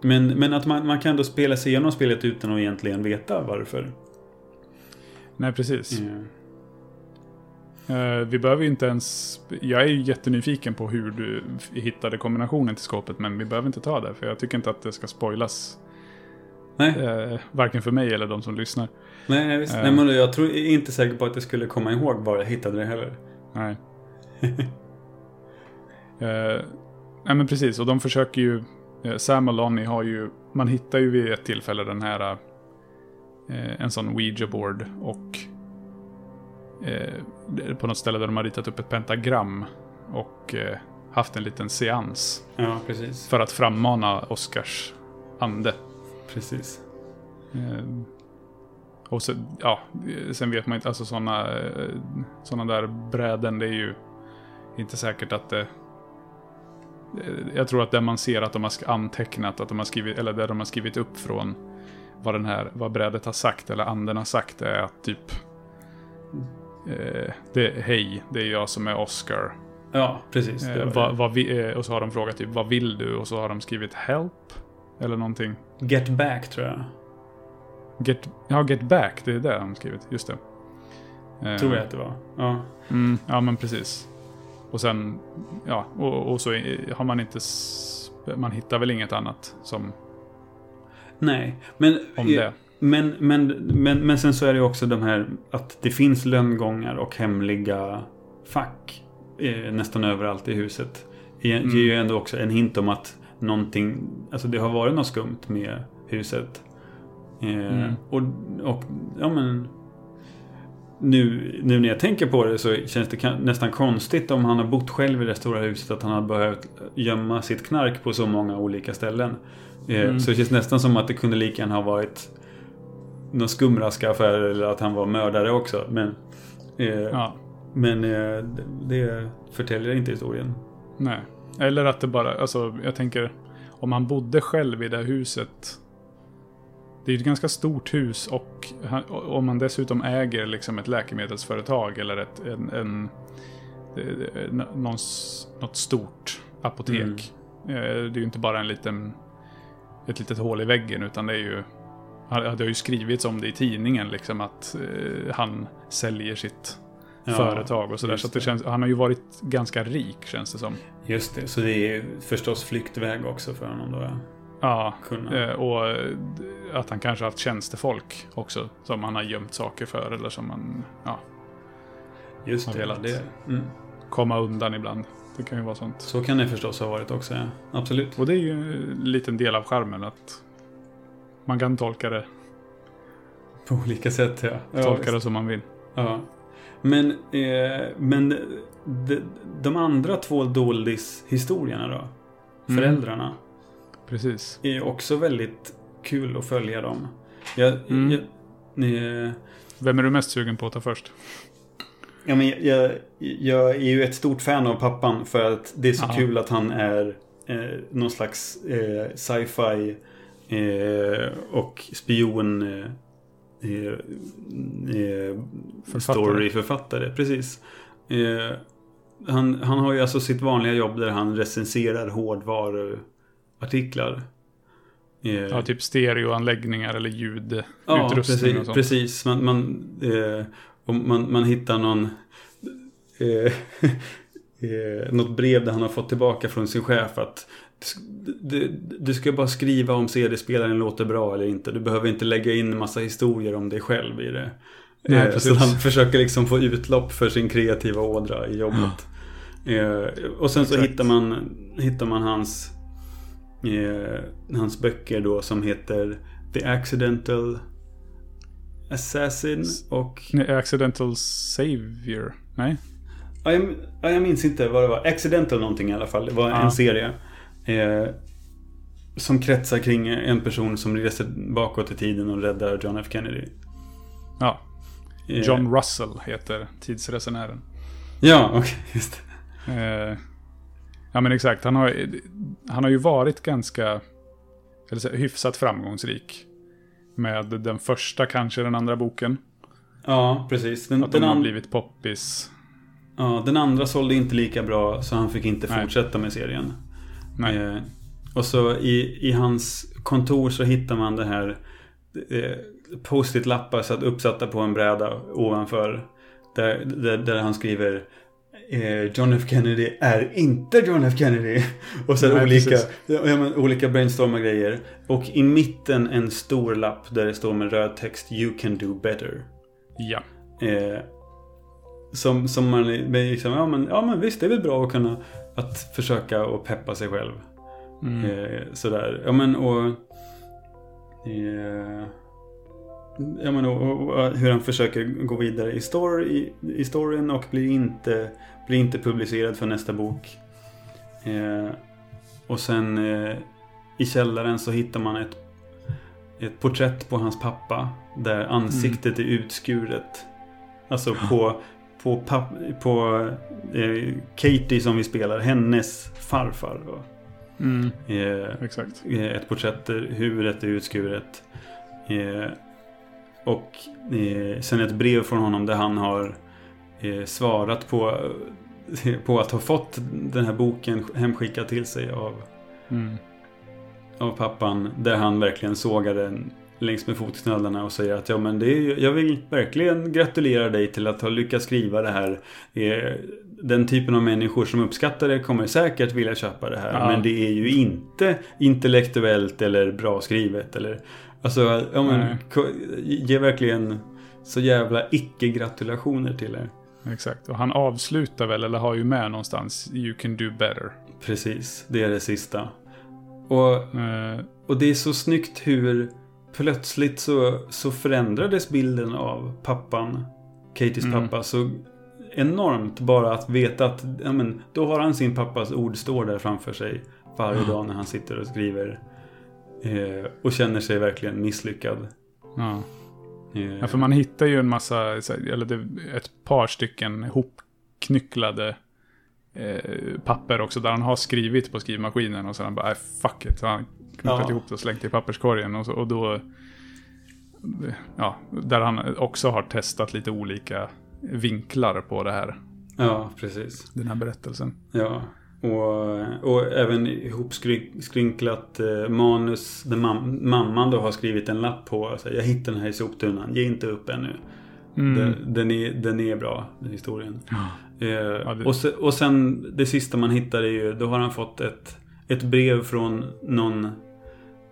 men, men att man, man kan ändå spela sig igenom spelet utan att egentligen veta varför. Nej, precis. Eh, vi behöver ju inte ens... Jag är ju jättenyfiken på hur du hittade kombinationen till skåpet, men vi behöver inte ta det, för jag tycker inte att det ska spoilas. nej, Eh, varken för mig eller de som lyssnar. nej, nej, visst. eh. nej, men jag tror, jag är inte säker på att jag skulle komma ihåg var jag hittade det heller. Nej. eh, nej, men precis. Och de försöker ju... Eh, Sam och Lonnie har ju... Man hittar ju vid ett tillfälle den här... Eh, en sån Ouija board och... Eh, på något ställe där de har ritat upp ett pentagram. Och haft en liten seans. Ja, precis. För att frammana Oscars ande. Precis. Och sen, ja, sen vet man inte, alltså sådana såna där bräden, det är ju inte säkert att det... eh, Jag tror att där man ser att de har antecknat, att de har skrivit, eller där de har skrivit upp från vad den här, vad brädet har sagt, eller anden har sagt, är att typ... Eh, det, hej, det är jag som är Oscar. Ja, precis. Det Eh, vad, det. vad vi, eh, och så har de frågat typ, vad vill du? Och så har de skrivit help. Eller någonting. Get back tror jag. Get, ja, get back, det är det de skrivit. Just det. Eh, Tror jag att det var. Ja. Mm, ja, men precis. Och sen, ja, och, och så har man inte... Man hittar väl inget annat som Nej, men... om det. Men, men, men, men sen så är det också de här att det finns lönngångar och hemliga fack eh, nästan överallt i huset. Det ger Mm. ju ändå också en hint om att någonting, alltså det har varit något skumt med huset. Eh, Mm. och, och, ja men... nu, nu när jag tänker på det så känns det nästan konstigt om han har bott själv i det stora huset att han har behövt gömma sitt knark på så många olika ställen. Eh, Mm. Så det känns nästan som att det kunde lika gärna ha varit någon skumraskaffär eller att han var mördare också. Men, eh, Ja, men eh, det- förtäljer inte historien. nej. Eller att det bara, alltså jag tänker, om han bodde själv i det huset. Det är ett ganska stort hus och om man dessutom äger liksom ett läkemedelsföretag eller ett, en, en, s- något stort apotek. Eh, Det är ju inte bara en liten, ett litet hål i väggen utan det är ju det har ju skrivits om det i tidningen liksom att eh, han säljer sitt Ja, företag och sådär. Så det det. känns, han har ju varit ganska rik känns det som. Just det, så det är förstås flyktväg också för honom då. Ja. Ja, Kunna. eh, och eh, att han kanske haft tjänstefolk också. Som han har gömt saker för eller som han ja, Just Har velat. det mm. komma undan ibland. Det kan ju vara sånt. Så kan det förstås ha varit också, ja. Absolut. Och det är ju en liten del av charmen att man kan tolka det, På olika sätt, ja. ja tolka visst. det som man vill. Ja. Men, eh, men de, de andra två doldis-historierna då? Mm. Precis. Är också väldigt kul att följa dem. Jag, Mm. jag, eh, Vem är du mest sugen på att ta först? ja, men jag, jag är ju ett stort fan av pappan för att det är så Ja. kul att han är eh, någon slags eh, sci-fi eh, och spion eh, eh, eh, Författare. storyförfattare. Precis. Eh, han, han har ju alltså sitt vanliga jobb där han recenserar hårdvaruartiklar. Eh, Ja, typ stereoanläggningar eller Ja, ljudutrustning precis. och sånt. precis. Man, man, eh, man, man hittar någon... Eh, eh, något brev där han har fått tillbaka från sin chef att du, du ska bara skriva om CD-spelaren låter bra eller inte. Du behöver inte lägga in en massa historier om dig själv i det. Nej, Eh, så han försöker liksom få utlopp för sin kreativa ådra i jobbet. Eh, och sen så Exakt. hittar man, hittar man hans, eh, hans böcker då som heter The Accidental Assassin och... Nej, Accidental Savior. Nej? Ja, jag, ja, jag minns inte vad det var. Accidental någonting i alla fall. Det var Ja. en serie. Eh, som kretsar kring en person som reser bakåt i tiden och räddar John F Kennedy. Ja. Eh, John Russell heter tidsresenären. Ja, okej. just det. Eh, ja men exakt, han har, han har ju varit ganska eller så, hyfsat framgångsrik. Med den första, kanske den andra boken. Ja, precis. Den, Att de den, har blivit poppis. ja, den andra sålde inte lika bra så han fick inte Nej. fortsätta med serien. Nej. Eh, och så i, i hans kontor så hittar man det här eh, post-it-lappar uppsatta på en bräda ovanför. Där, där, där han skriver John F Kennedy är inte John F Kennedy. Och sen Nej, olika, ja, men, olika brainstorma grejer. Och i mitten en stor lapp där det står med röd text You can do better. Ja. Eh, som, som man liksom, ja men, ja men visst det är väl bra att kunna att försöka och peppa sig själv. Mm. Eh, sådär. Ja men och... Eh, ja men och, hur han försöker gå vidare i, story, i, storyn och blir inte, blir inte publicerad för nästa bok. Eh, och sen eh, i källaren så hittar man ett, ett porträtt på hans pappa. Där ansiktet är utskuret. Alltså på, på, papp, på eh, Katie som vi spelar, hennes farfar. Mm. Eh, Exakt. eh, ett porträtt där huvudet är utskuret. Eh, och eh, sen ett brev från honom där han har eh, svarat på, på att ha fått den här boken hemskickad till sig av, Mm. av pappan. Där han verkligen sågar den längs med fotknölarna och säger att ja men det är, jag vill verkligen gratulera dig till att ha lyckats skriva det här. Eh, den typen av människor som uppskattar det kommer säkert vilja köpa det här. Ja. Men det är ju inte intellektuellt eller bra skrivet. Eller, alltså, ja, men, ge verkligen så jävla icke-gratulationer till er. Exakt. Och han avslutar väl, eller har ju med någonstans, You can do better. Precis, det är det sista. Och Eh, Och det är så snyggt hur plötsligt så, så förändrades bilden av pappan Katies Mm. pappa så enormt bara att veta att ja, men, då har han sin pappas ord står där framför sig varje Ja. dag när han sitter och skriver. Eh, och känner sig verkligen misslyckad. Ja. Eh, ja, för man hittar ju en massa, eller det, ett par stycken hopknycklade eh, papper också där han har skrivit på skrivmaskinen och han bara, "Nej, fuck it. Så han knycklat Ja. ihop det och slängt i papperskorgen och, så, och då, ja, där han också har testat lite olika vinklar på det här, Ja, precis. den här berättelsen. Ja. Och, och även ihopskrynklat eh, manus där mam- mamman då har skrivit en lapp på. Så här, jag hittade den här i soptunnan, ge inte upp ännu. Mm. Den, den, är, den är bra, den historien. Eh, det- och, se, och sen det sista man hittar är ju, då har han fått ett, ett brev från någon,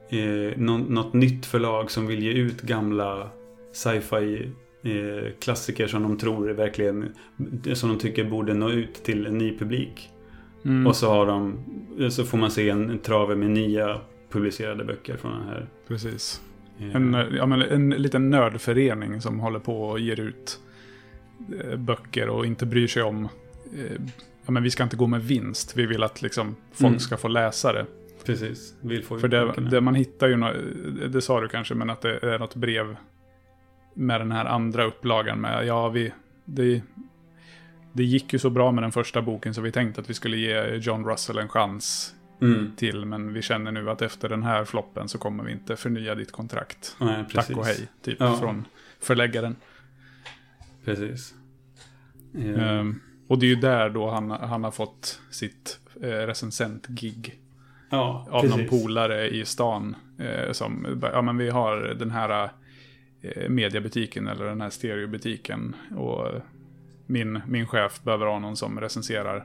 eh, någon, något nytt förlag som vill ge ut gamla sci-fi eh, klassiker som de tror är verkligen, som de tycker borde nå ut till en ny publik. Mm. Och så har de, så får man se en, en trave med nya publicerade böcker från den här. Precis. eh, En, ja, men en liten nördförening som håller på och ger ut eh, böcker och inte bryr sig om... Eh, ja, men vi ska inte gå med vinst. Vi vill att liksom, folk Mm. ska få läsa det. Precis, vill få För det, det man hittar ju, nå- det sa du kanske, men att det är något brev med den här andra upplagan med, ja vi, det, det gick ju så bra med den första boken så vi tänkte att vi skulle ge John Russell en chans Mm. till, men vi känner nu att efter den här floppen så kommer vi inte förnya ditt kontrakt. Nej. Tack och hej, typ, Ja. från förläggaren. Precis. Eh, Ehm, och det är ju där då han, han har fått sitt eh, recensent-gig. ja, av precis. någon polare i stan. Eh, som, ja men vi har den här eh, mediabutiken eller den här stereobutiken. Och min, min chef behöver ha någon som recenserar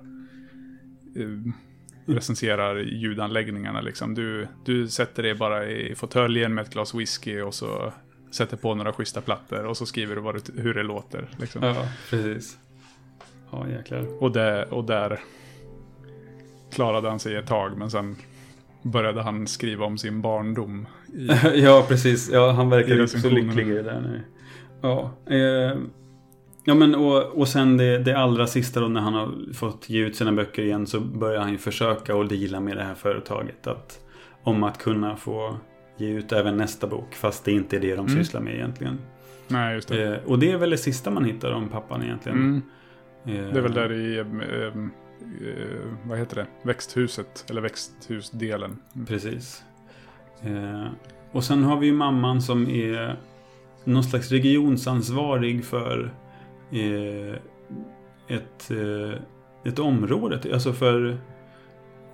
eh, recenserar ljudanläggningarna liksom. Du, du sätter dig bara i fåtöljen med ett glas whisky och så sätter på några schyssta plattor och så skriver du vad hur det låter. Liksom. Ja, precis. Ja, jäklar. Och, det, och där klarade han sig ett tag, men sen började han skriva om sin barndom. I, ja, precis. Ja, han verkar inte så lycklig i det där nu. Ja, eh, ja men och, och sen det, det allra sista då när han har fått ge ut sina böcker igen så börjar han ju försöka att deala med det här företaget. Att, om att kunna få ge ut även nästa bok, fast det inte är det de Mm. sysslar med egentligen. nej, just det. Eh, och det är väl det sista man hittar om pappan egentligen. Mm, Eh, det är väl där i, eh, eh, vad heter det, växthuset, eller växthusdelen. Mm. Precis. Eh, och sen har vi ju mamman som är någon slags regionsansvarig för ett, eh, ett område. Alltså för...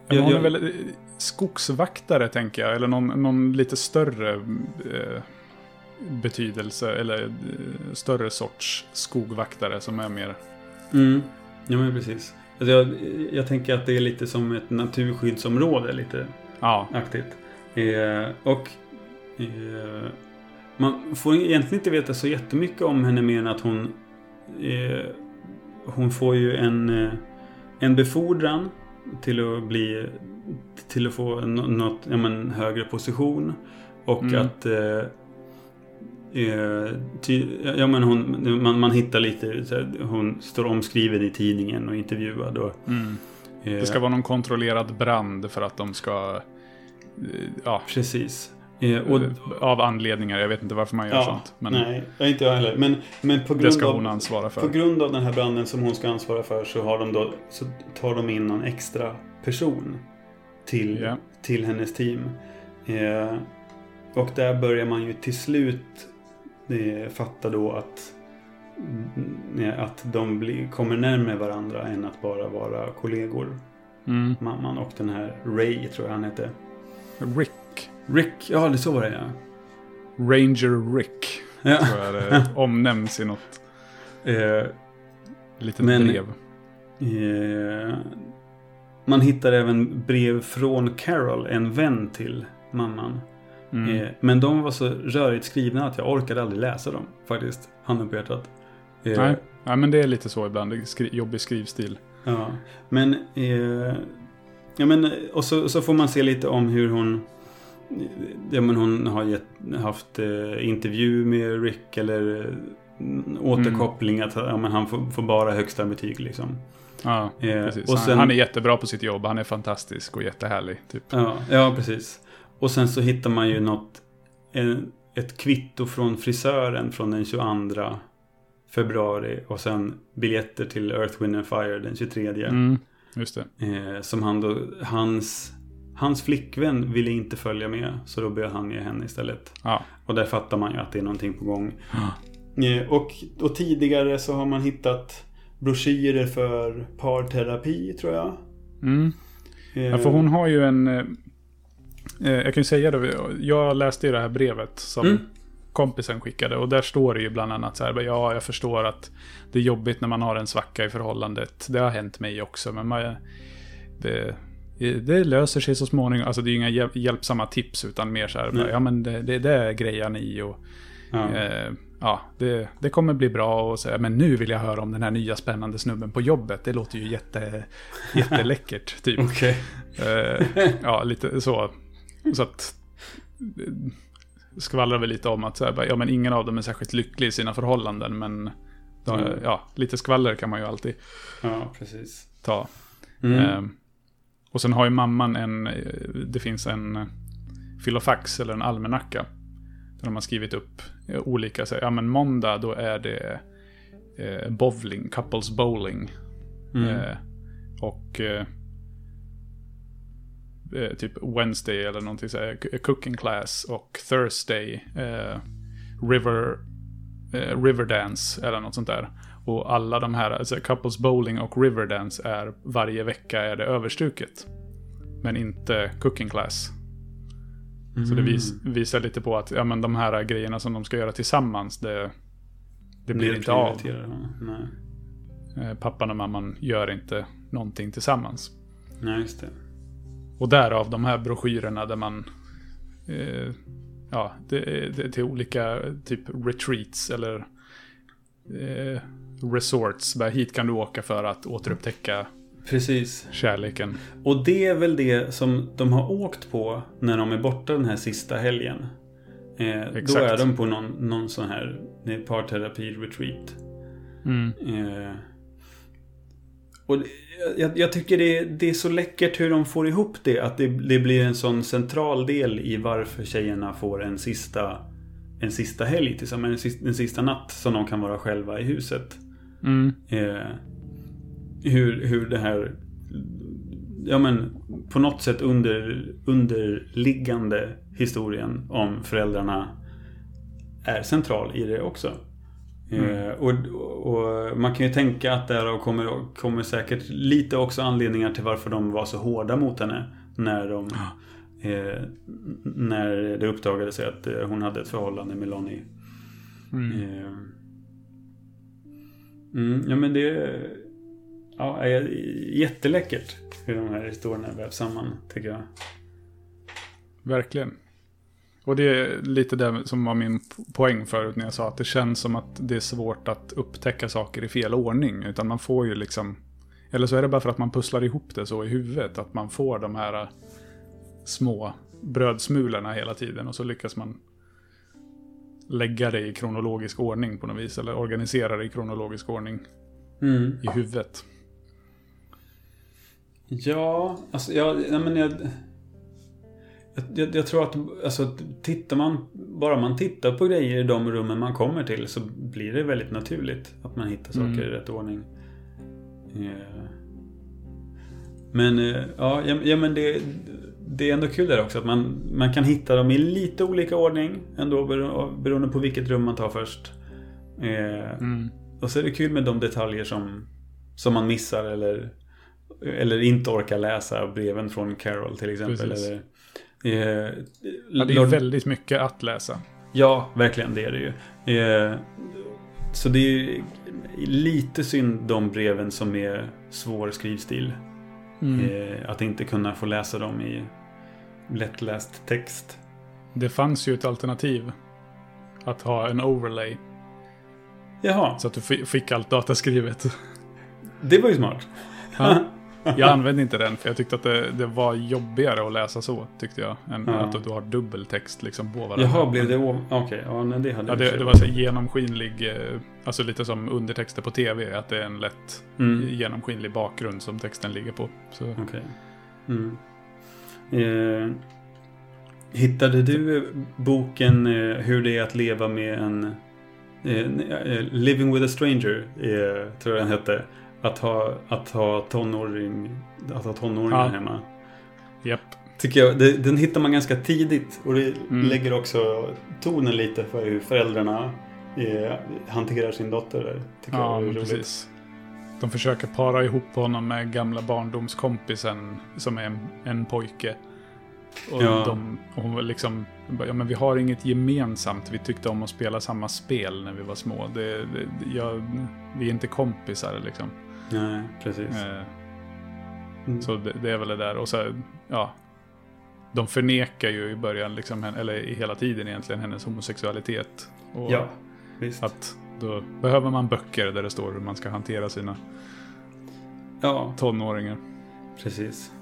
Men hon är jag- väl eh, skogsvaktare, tänker jag, eller någon, någon lite större eh, betydelse, eller eh, större sorts skogvaktare som är mer... Mm, ja men precis. Alltså jag, jag tänker att det är lite som ett naturskyddsområde, lite Ja, aktigt. Eh, och eh, man får egentligen inte veta så jättemycket om henne mer än att hon eh, hon får ju en, eh, en befordran till att bli till att få nå- något, ja, men, högre position. Och Mm. att eh, eh, ty, ja, men hon, man, man hittar lite, så här, hon står omskriven i tidningen och intervjuad. Och, mm. eh, det ska vara någon kontrollerad brand för att de ska... Ja, Precis. Eh, och, av anledningar. Jag vet inte varför man gör sånt. Men Nej, inte jag heller. Men, men på det grund, ska hon av, ansvara för. på grund av den här branden som hon ska ansvara för så, har de då, så tar de in någon extra person till, Ja. till hennes team. Eh, och där börjar man ju till slut eh, fatta då att, mm, att de blir, kommer närmare varandra än att bara vara kollegor. Mm. Mamman och den här Ray tror jag han hette. Rick. Rick, ja det så var det ja. Ranger Rick. ja. Tror jag det omnämns i något Eh, litet Men- brev. Eh, man hittar även brev från Carol, en vän till mamman. Mm. Eh, men de var så rörigt skrivna att jag orkade aldrig läsa dem faktiskt. Handen på hjärtat. Eh, Nej. Nej, men det är lite så ibland. Skri- jobbig skrivstil. Ja, men... Eh, ja, men och så, så får man se lite om hur hon... Ja, men hon har gett, haft eh, intervju med Rick eller mm, återkoppling att ja, men han får, får bara högsta betyg liksom. Ja, Eh, och Han- sen- Han är jättebra på sitt jobb, han är fantastisk och jättehärlig. Typ. Ja, ja, precis. Och sen så hittar man ju något, en, ett kvitto från frisören från den 22 februari och sen biljetter till Earth, Wind and Fire den 23. Mm, just det. Eh, som han då, hans, hans flickvän ville inte följa med så då bjöd han med henne istället. Ja. Och där fattar man ju att det är någonting på gång. Eh, och, och tidigare så har man hittat broschyrer för parterapi tror jag. Mm. Eh, Ja, för hon har ju en... eh, eh, Jag kan ju säga det, jag läste ju det här brevet som Mm. kompisen skickade. Och där står det ju bland annat så här, ja jag förstår att det är jobbigt när man har en svacka i förhållandet. Det har hänt mig också, men man, det, det löser sig så småningom. Alltså det är ju inga hjäl- hjälpsamma tips, utan mer så här, Nej. ja men det, det, det är grejen i och Ja. Eh, ja, det, det kommer bli bra och säga, men nu vill jag höra om den här nya spännande snubben på jobbet. Det låter ju jätte, jätteläckert, typ. Okej. Eh, ja, lite så. Så att eh, skvallrar väl lite om att så här, bara, ja, men ingen av dem är särskilt lycklig i sina förhållanden, men de, Mm. ja, lite skvaller kan man ju alltid Ja, precis. ta. Mm. Eh, och sen har ju mamman en, eh, det finns en eh, filofax eller en almanacka. Där de har skrivit upp eh, olika, så, ja men måndag då är det eh, bowling, couples bowling. Mm. Eh, och eh, typ Wednesday eller någonting så här, cooking class och Thursday eh, river, eh, Riverdance eller något sånt där. Och alla de här, alltså couples bowling och Riverdance är varje vecka är det överstruket. Men inte cooking class. Så det vis, visar lite på att ja, men de här grejerna som de ska göra tillsammans, det, det blir inte av. Nej. Eh, Pappan och mamman gör inte någonting tillsammans. Nej, just det. Och därav de här broschyrerna där man... Eh, ja, det, det, till olika typ retreats eller eh, resorts. Bara hit kan du åka för att återupptäcka Precis. kärleken. Och det är väl det som de har åkt på när de är borta den här sista helgen. Eh, då är de på någon, någon sån här parterapi-retreat. Mm. Eh, och jag, jag tycker det, det är så läckert hur de får ihop det. Att det, det blir en sån central del i varför tjejerna får en sista, en sista helg tillsammans. En sista, en sista natt som de kan vara själva i huset. Mm. Eh, hur, hur det här ja men på något sätt under, underliggande historien om föräldrarna är central i det också. Eh, och, och man kan ju tänka att därav kommer, kommer säkert lite också anledningar till varför de var så hårda mot henne. När de eh, när det uppdagade sig att eh, hon hade ett förhållande med Lonnie. Eh, Mm, ja men det ja, är jätteläckert hur de här historierna vävs samman tycker jag. Verkligen. Och det är lite det som var min poäng förut när jag sa att det känns som att det är svårt att upptäcka saker i fel ordning. Utan man får ju liksom... Eller så är det bara för att man pusslar ihop det så i huvudet. Att man får de här äh, små brödsmulorna hela tiden. Och så lyckas man lägga det i kronologisk ordning på något vis. Eller organisera det i kronologisk ordning Mm. i huvudet. Ja, alltså jag, nej, men jag, jag, jag, tror att alltså, tittar man, bara man tittar på grejer i de rummen man kommer till så blir det väldigt naturligt att man hittar saker Mm. i rätt ordning. Eh, Men eh, ja, ja men det, det är ändå kul där också att man, man kan hitta dem i lite olika ordning ändå bero- beroende på vilket rum man tar först. Eh, Mm. och så är det kul med de detaljer som, som man missar eller, eller inte orkar läsa breven från Carol till exempel. Precis. Eller, eh, Ja, det är Lord- väldigt mycket att läsa. Ja, verkligen det är det ju. Eh, så det är lite synd de breven som är svår skrivstil. Mm. Eh, att inte kunna få läsa dem i lättläst text. Det fanns ju ett alternativ. Att ha en overlay. Jaha, Så att du fi- fick allt dataskrivet. det var ju smart. Ja. Jag använde inte den för jag tyckte att det, det var jobbigare att läsa så, tyckte jag. Än Ja. att du har dubbeltext liksom på varandra. Jaha, blev det... Okej, ja, nej, det hade Ja, det, det var så genomskinlig, eh, alltså lite som undertexter på tv, att det är en lätt Mm. genomskinlig bakgrund som texten ligger på. Så, Okej. Mm. Eh, hittade du boken eh, Hur det är att leva med en... Eh, eh, Living with a stranger, tror jag den hette. Att ha, att ha tonåring, att ha tonåringar Ja. hemma. japp. Tycker jag, det, den hittar man ganska tidigt. Och det Mm. lägger också tonen lite för hur föräldrarna eh, hanterar sin dotter. Där. Tycker Ja, jag är precis. De försöker para ihop honom med gamla barndomskompisen som är en, en pojke. Och Ja. de, och hon liksom, ja men vi har inget gemensamt. Vi tyckte om att spela samma spel när vi var små. Det, det, jag, vi är inte kompisar liksom. Nej, precis. Eh, Mm. Så det, det är väl det där. Och så, ja. De förnekar ju i början, liksom, eller i hela tiden egentligen, hennes homosexualitet. Och Ja, visst. Att då behöver man böcker där det står hur man ska hantera sina Ja, tonåringar. precis.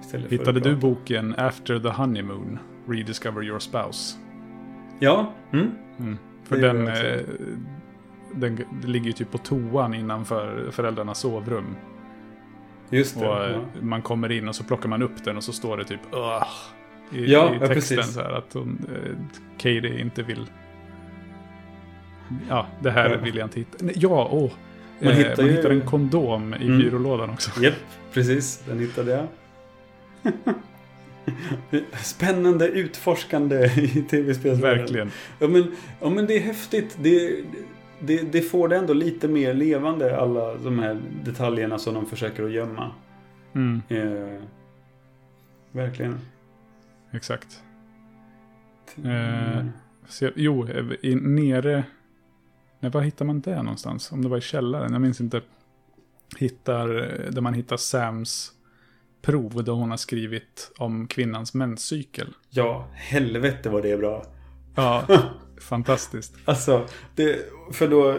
Istället Hittade du boken After the Honeymoon? Rediscover your spouse. Ja. Mm. Mm. För gör den, eh, ligger ju typ på toan innanför föräldrarnas sovrum. Just det. Och ja. eh, man kommer in och så plockar man upp den och så står det typ Ugh, i, Ja, i ja, texten precis. så här att hon, eh, Katie inte vill... Ja, det här Ja. vill jag inte hitta. Ja, åh. Man Eh, hittar man ju- hittar en kondom i Mm. byrålådan också. Japp, precis. Den hittade jag. Spännande, utforskande i tv-spelsvärlden. Verkligen. Ja men, ja men det är häftigt. Det, det, det får det ändå lite mer levande, alla de här detaljerna som de försöker att gömma. Mm, Eh, verkligen. exakt. Eh, Så, jag- jo, i, nere... Nej, var hittar man det någonstans? Om det var i källaren? Jag minns inte. Hittar, där man hittar Sams prov där hon har skrivit om kvinnans menscykel. Ja, helvete vad det är bra. Ja, fantastiskt. Alltså, det, för då...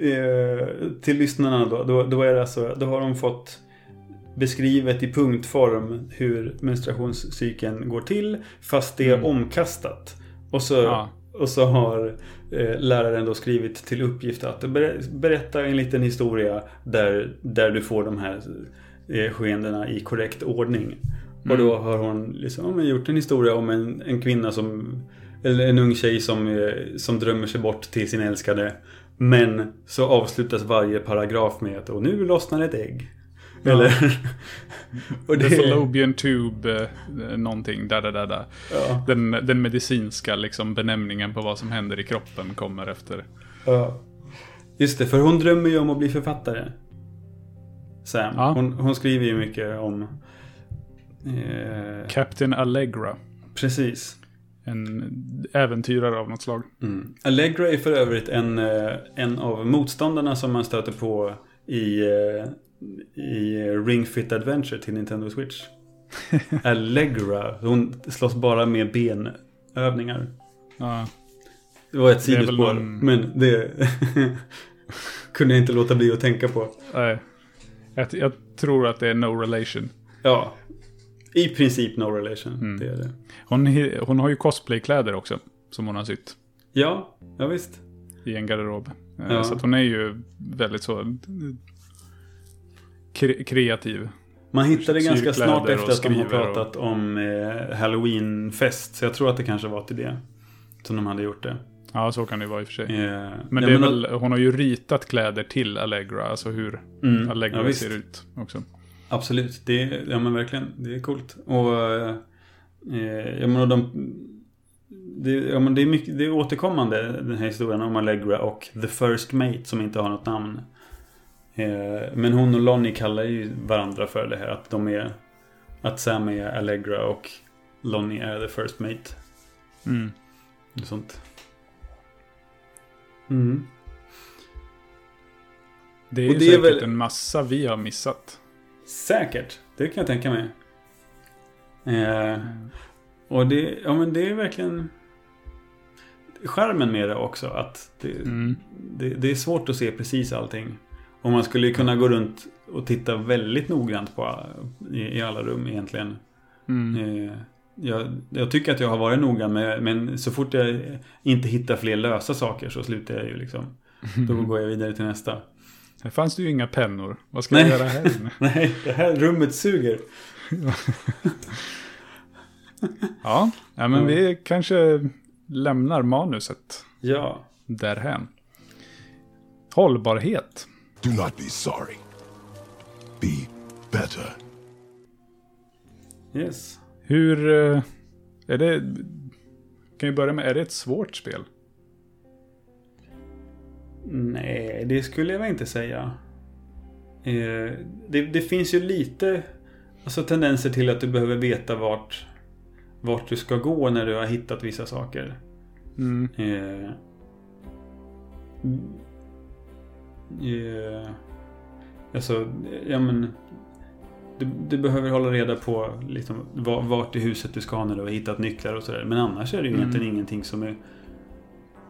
Eh, till lyssnarna då, då, då är det alltså, då har de fått beskrivet i punktform hur menstruationscykeln går till. Fast det är Mm. omkastat. Och så, Ja. och så har eh, läraren då skrivit till uppgift att ber- berätta en liten historia där, där du får de här eh, skeendena i korrekt ordning. Och Mm. då har hon liksom, ja, gjort en historia om en, en kvinna som eller en ung tjej som, eh, som drömmer sig bort till sin älskade. Men så avslutas varje paragraf med att och nu lossnar ett ägg. Ja. Eller... och The fallopian tube, eh, någonting, där, där, där. Ja, Den, den medicinska liksom, benämningen på vad som händer i kroppen kommer efter. ja. Just det, för hon drömmer ju om att bli författare. Sam. Ja. Hon, hon skriver ju mycket om... Eh, Captain Allegra. precis. En äventyrare av något slag. Mm. Allegra är för övrigt en, eh, en av motståndarna som man stöter på i, eh, i Ring Fit Adventure till Nintendo Switch. Allegra, hon slåss bara med benövningar. Ja, Det var ett sidospår, någon- men det kunde jag inte låta bli att tänka på. nej. Jag, jag tror att det är no relation. Ja, i princip no relation. Mm. Det är det. Hon, hon har ju cosplaykläder också. Som hon har sytt. Ja, ja visst. I en garderob. Eh, Ja. Så hon är ju väldigt så... Kre- kreativ. Man hittade ganska snart efter att de har skriver och- pratat om eh, Halloween-fest. Så jag tror att det kanske var till det. Som de hade gjort det. Ja, så kan det vara i och för sig. Eh, Men ja, och- väl, hon har ju ritat kläder till Allegra. Alltså hur Mm, Allegra ja, ser ut också. Absolut, det är, ja men verkligen, det är coolt. Och eh, eh, jag menar de... Det, ja, men det, är mycket, det är återkommande den här historien om Allegra och The First Mate som inte har något namn. Eh, men hon och Lonnie kallar ju varandra för det här att de är... Att Sam är Allegra och Lonnie är The First Mate. Mm. Sånt. Mm. Det är Och ju det säkert väl- en massa vi har missat. Säkert, det kan jag tänka mig. Eh, och det, ja men det är verkligen skärmen med det också. Att det, Mm. det, det är svårt att se precis allting. Och man skulle kunna gå runt och titta väldigt noggrant på i, i alla rum egentligen. Mm. Eh, jag, jag tycker att jag har varit noga med, men så fort jag inte hittar fler lösa saker så slutar jag ju liksom. Då går jag vidare till nästa. Här fanns det ju inga pennor. Vad ska Nej. jag göra här inne? Nej, det här rummet suger. Ja, ja men Ja. vi kanske lämnar manuset Ja. därhän. Hållbarhet. Do not be sorry. Be better. Yes. Hur... eh, Är det... Kan vi börja med, är det ett svårt spel? Nej, det skulle jag inte säga. Eh, det, det finns ju lite alltså, tendenser till att du behöver veta vart, vart du ska gå när du har hittat vissa saker. Mm. Eh, eh, alltså, ja men... Du, du behöver hålla reda på liksom, va- vart i huset du ska när du har hittat nycklar och sådär. Men annars är det ju Mm. egentligen ingenting som är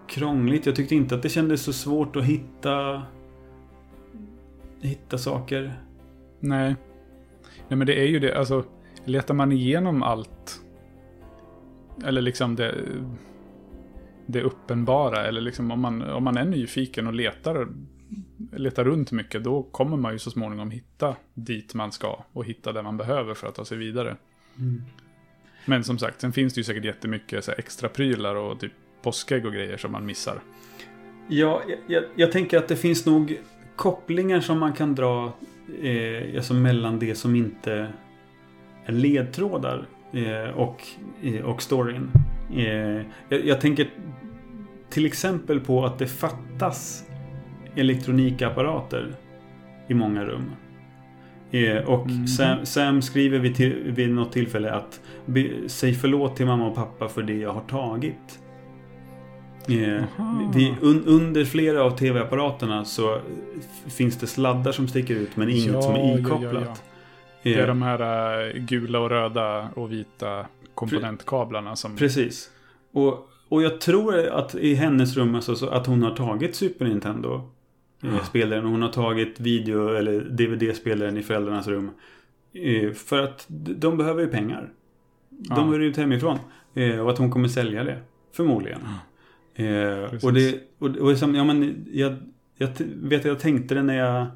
krångligt. Jag tyckte inte att det kändes så svårt att hitta hitta saker. Nej. Nej men det är ju det, alltså letar man igenom allt eller liksom det, det uppenbara eller liksom om man, om man är nyfiken och letar, letar runt mycket då kommer man ju så småningom hitta dit man ska och hitta det man behöver för att ta sig vidare. Men som sagt, sen finns det ju säkert jättemycket så här extra prylar och typ påskägg och grejer som man missar. Ja, jag, jag, jag tänker att det finns nog kopplingar som man kan dra eh, alltså mellan det som inte är ledtrådar eh, och, eh, och storyn. Eh, jag, jag tänker till exempel på att det fattas elektronikapparater i många rum. Eh, och Sam, Sam skriver vid, till, vid något tillfälle att be, säg förlåt till mamma och pappa för det jag har tagit. Eh, vi, un, under flera av tv-apparaterna så finns det sladdar som sticker ut men inget Ja, som ja, är ja, ikopplat. Det är Eh, de här äh, gula och röda och vita komponentkablarna som... Precis. Och, och jag tror att i hennes rum alltså, så att hon har tagit Super Nintendo eh, spelaren och hon har tagit video eller DVD-spelaren i föräldrarnas rum. Eh, för att de behöver ju pengar. De Ja. har ut hemifrån. Eh, och att hon kommer sälja det. Förmodligen. Eh, och det, och, och som, ja, men jag, jag vet att jag tänkte det när jag,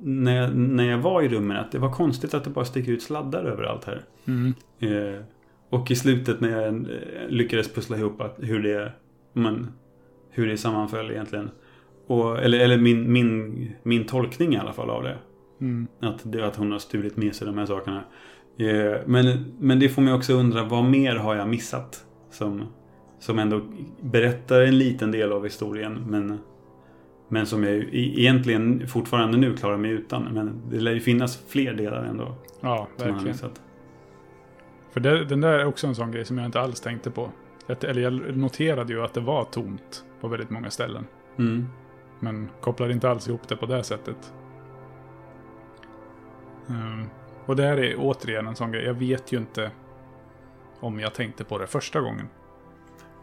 när jag när jag var i rummen att det var konstigt att det bara sticker ut sladdar överallt här. Mm. Eh, och i slutet när jag eh, lyckades pussla ihop att hur det, men, hur det sammanföll egentligen. Och, eller eller min, min, min tolkning i alla fall av det. Mm. Att, det, att hon har stulit med sig de här sakerna. Eh, men, men det får mig också undra, vad mer har jag missat? Som, som ändå berättar en liten del av historien. Men, men som jag e- egentligen fortfarande nu klarar mig utan. Men det lär ju finnas fler delar ändå. Ja, verkligen. För det, den där är också en sån grej som jag inte alls tänkte på. Att, eller jag noterade ju att det var tomt på väldigt många ställen. Mm. Men kopplade inte alls ihop det på det sättet. Ehm, och det här är återigen en sån grej. Jag vet ju inte om jag tänkte på det första gången.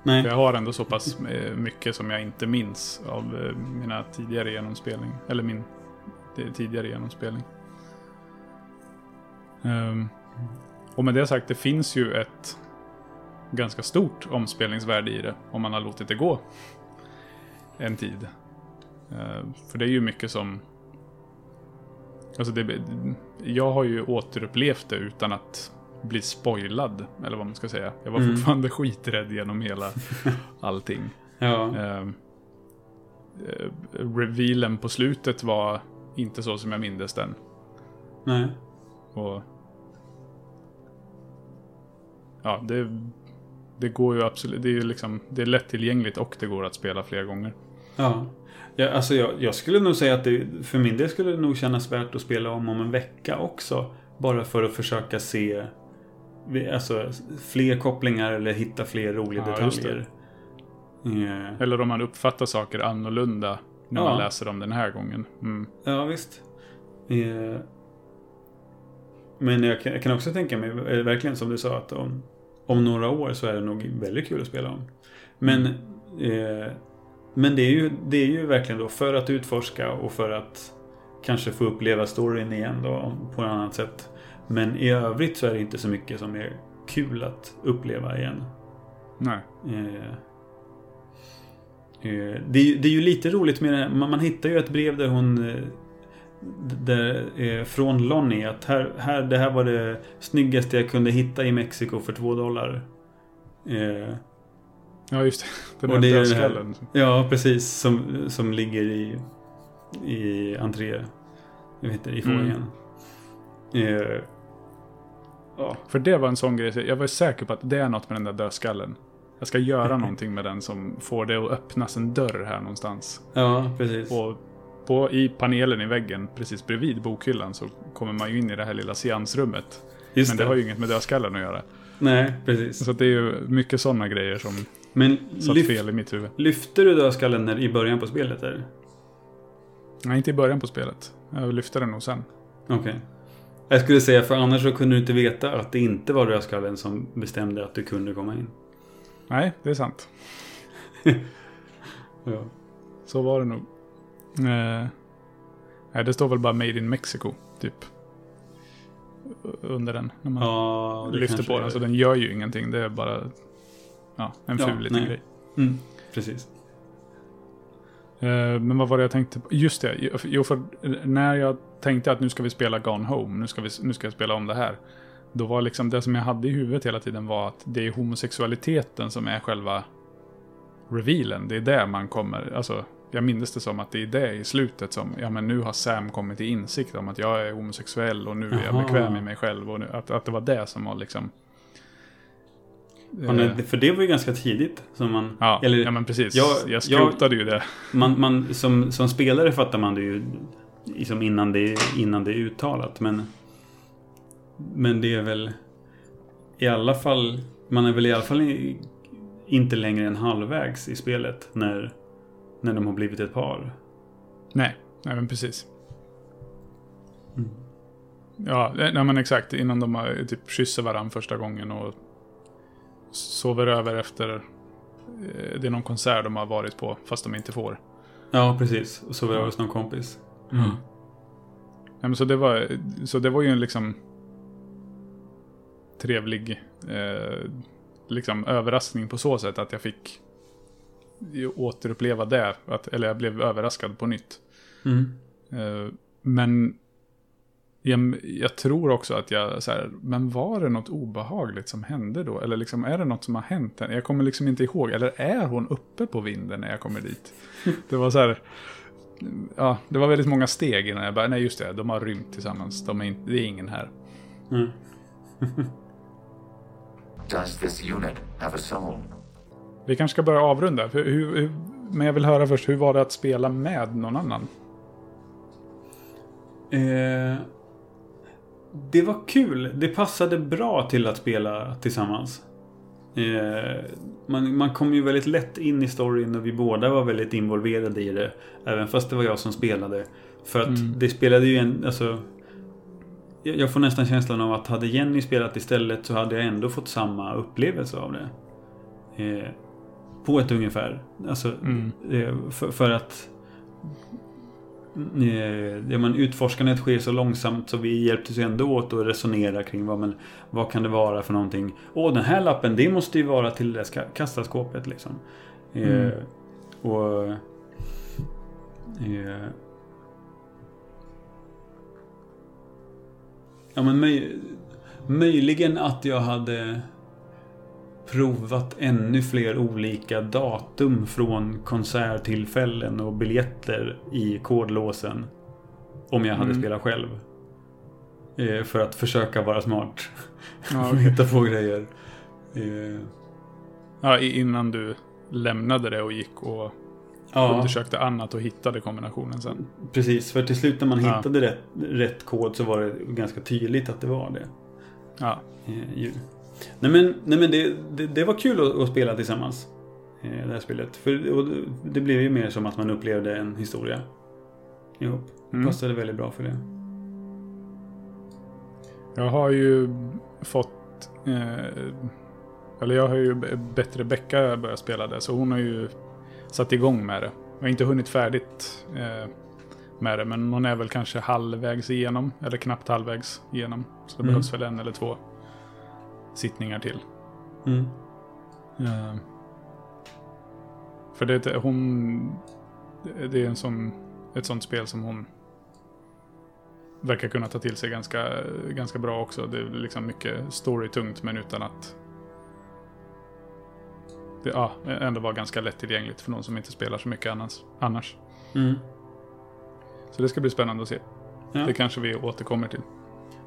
Nej. För jag har ändå så pass eh, mycket som jag inte minns av eh, mina tidigare genomspelning. Eller min tidigare genomspelning. Um, och med det sagt, det finns ju ett ganska stort omspelningsvärde i det. Om man har låtit det gå en tid. Uh, för det är ju mycket som... Alltså det, jag har ju återupplevt det utan att bli spoilad. Eller vad man ska säga. Jag var Mm. fortfarande skiträdd genom hela allting. Ja. Ehm, eh, revealen på slutet var inte så som jag mindes den. Nej. Och... Ja, det, det går ju absolut. Det är ju liksom, det är lättillgängligt och det går att spela flera gånger. Ja. ja alltså jag, jag skulle nog säga att det för min del skulle det nog kännas värt att spela om om en vecka också. Bara för att försöka se alltså, fler kopplingar eller hitta fler roliga Ja, detaljer. Eh, Eller om man uppfattar saker annorlunda när Ja. man läser dem den här gången. Mm. Ja, visst. Eh, men jag kan, jag kan också tänka mig, eh, verkligen som du sa, att om, om några år så är det nog väldigt kul att spela om. Men, eh, men det, är ju, det är ju verkligen då för att utforska och för att kanske få uppleva storyn igen då på ett annat sätt. Men i övrigt så är det inte så mycket som är kul att uppleva igen. Nej. Eh, eh, det, är, ju- det är ju lite roligt med det. Man, man hittar ju ett brev där hon... eh, Där, eh, från Lonnie att här, här, det här var det snyggaste jag kunde hitta i Mexiko för två dollar. Eh, Ja, just det. Den Och där det är det här- dödskallen. ja, precis. Som, som ligger i, i entré... Jag vet inte, i Mm. foajén. Eh, ja. För det var en sån grej. Jag var säker på att det är något med den där dödskallen. Jag ska göra någonting med den som får det att öppnas en dörr här någonstans. ja, precis. Och på, i panelen i väggen precis bredvid bokhyllan så kommer man ju in i det här lilla seansrummet. Just Men det har ju inget med dödskallen att göra. Nej, precis. Så det är ju mycket sådana grejer som Men satt lyft, fel i mitt huvud. lyfte du dödskallen när- i början på spelet? Eller? Nej, inte i början på spelet. Jag lyfte den nog sen. Okej. Jag skulle säga, för annars så kunde du inte veta att det inte var rödskallen som bestämde att du kunde komma in. Nej, det är sant. Ja. Så var det nog. Eh, nej, det står väl bara Made in Mexico, typ. Under den. När man Ja, lyfter på den. Så den gör ju ingenting. Det är bara ja, en Ja, ful liten nej. grej. Mm, precis. Eh, men vad var det jag tänkte på? Just det. Jo, för när jag tänkte att nu ska vi spela Gone Home. Nu ska, vi, nu ska jag spela om det här. Då var liksom det som jag hade i huvudet hela tiden var att det är homosexualiteten som är själva revealen. Det är där man kommer, alltså jag minns det som att det är det i slutet som, ja men nu har Sam kommit till insikt om att jag är homosexuell och nu är jag Aha. bekväm i mig själv. Och nu, att, att det var det som var liksom... Nej, eh, för det var ju ganska tidigt. Som man, ja, eller, ja men precis. jag- jag skrotade ju det. man, man, som, som spelare fattar man det ju liksom innan, det, innan det är uttalat. Men, men det är väl i alla fall... Man är väl i alla fall i, inte längre än halvvägs i spelet när, när de har blivit ett par. Nej, nej men precis. Mm. Ja, nej men exakt. Innan de har typ kysser varandra första gången och sover över efter... eh, Det är någon konsert de har varit på, fast de inte får. Ja, precis. Och var jag hos någon kompis. Nej, men så, det var, så det var ju en liksom trevlig eh, liksom överraskning på så sätt att jag fick återuppleva det. Att, eller jag blev överraskad på nytt. Mm. Eh, men jag, jag tror också att jag, så här, men var det något obehagligt som hände då? Eller liksom, är det något som har hänt? Jag kommer liksom inte ihåg. Eller är hon uppe på vinden när jag kommer dit? Det var så här, ja, det var väldigt många steg innan jag bara, nej just det, de har rymt tillsammans. De är inte, det är ingen här. Mm. Does this unit have a soul? Vi kanske ska börja avrunda. För hur, hur, men jag vill höra först, hur var det att spela med någon annan? Eh, det var kul. Det passade bra till att spela tillsammans. Eh, man, man kom ju väldigt lätt in i storyn och vi båda var väldigt involverade i det. Även fast det var jag som spelade. För att Mm. det spelade ju en... Alltså, jag får nästan känslan av att hade Jenny spelat istället så hade jag ändå fått samma upplevelse av det. Eh, på ett ungefär. Alltså, Mm. eh, för, för att ja, men utforskandet sker så långsamt så vi hjälptes ju ändå åt att resonera kring vad, men, vad kan det vara för någonting. Åh, den här lappen, det måste ju vara till det kassaskåpet liksom. Eh, Mm. och... Eh, ja, men möj, möjligen att jag hade provat ännu fler olika datum från konserttillfällen och biljetter i kodlåsen. Om jag hade Mm. spelat själv. Eh, för att försöka vara smart. Ja, okej. hitta på grejer. Eh, ja, innan du lämnade det och gick och ja, undersökte annat och hittade kombinationen sen. precis. För till slut när man Ja. hittade rätt, rätt kod så var det ganska tydligt att det var det. Ja, Eh. Nej men, nej, men det, det, det var kul att, att spela tillsammans. Eh, det här spelet. För det, blev ju mer som att man upplevde en historia. Ihop. Mm. Passade väldigt bra för det. Jag har ju fått... Eh, eller jag har ju bättre Becka börjat spela det, så hon har ju satt igång med det. Jag har inte hunnit färdigt. Eh, med det. Men hon är väl kanske halvvägs igenom, eller knappt halvvägs igenom. Så det Mm. behövs väl en eller två sittningar till. Mm. Eh, för det, är- hon, det är en sån, ett sånt spel som hon verkar kunna ta till sig ganska, ganska bra också. Det är liksom mycket storytungt men utan att det ja, ändå var ganska lättillgängligt för någon som inte spelar så mycket annars. annars. Mm. Så det ska bli spännande att se. Ja. Det kanske vi återkommer till.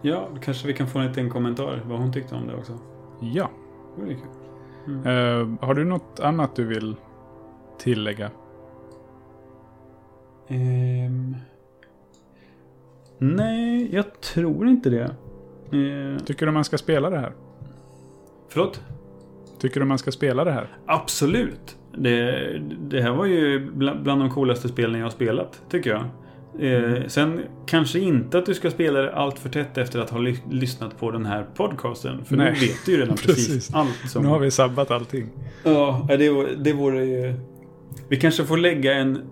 Ja, kanske vi kan få en liten kommentar vad hon tyckte om det också. Ja. Det kul. Eh, har du något annat du vill tillägga? Ehm... Nej, jag tror inte det. Eh... Tycker du man ska spela det här? Förlåt? Tycker du man ska spela det här? Absolut. Det, det här var ju bland, bland de coolaste spelen jag har spelat, tycker jag. Eh, sen kanske inte att du ska spela det allt för tätt efter att ha ly- lyssnat på den här podcasten. För Nej. nu vet du ju redan precis, Precis. allt som... Nu har vi sabbat allting. Ja, det, vore- det vore ju... Vi kanske får lägga en,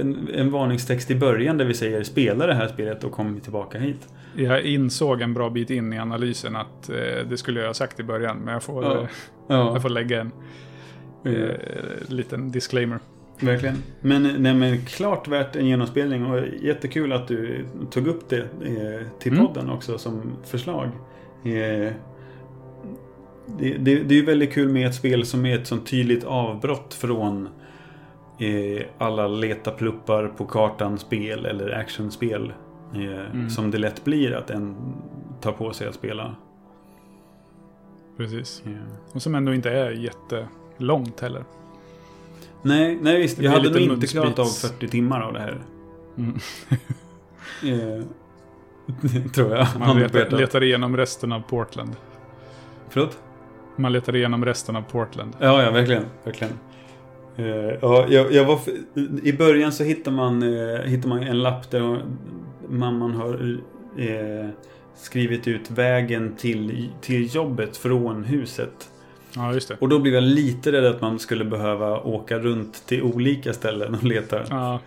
en, en varningstext i början där vi säger spela det här spelet och kom tillbaka hit. Jag insåg en bra bit in i analysen att eh, det skulle jag ha sagt i början. Men jag får, Ja. eh, Ja, jag får lägga en eh, liten disclaimer. Verkligen. Men, nej, men klart värt en genomspelning och jättekul att du tog upp det eh, till Mm. podden också som förslag. Eh, det, det, det är ju väldigt kul med ett spel som är ett sånt tydligt avbrott från eh, alla leta pluppar på kartan spel eller actionspel. Eh, Som det lätt blir att en tar på sig att spela. Precis. Eh. Och som ändå inte är jättelångt heller. Nej, nej visst. Jag hade nog inte klarat av munsbits. 40 timmar av det här. Mm. Eh, tror jag. Man letar, letar igenom resten av Portland. Förlåt? Man letar igenom resten av Portland. Ja, ja, verkligen. verkligen. Eh, ja, jag, jag var, I början så hittar man, eh, hittar man en lapp där mamman har eh, skrivit ut vägen till, till jobbet från huset. Ja, just det. Och då blev jag lite rädd att man skulle behöva åka runt till olika ställen och leta. Ja,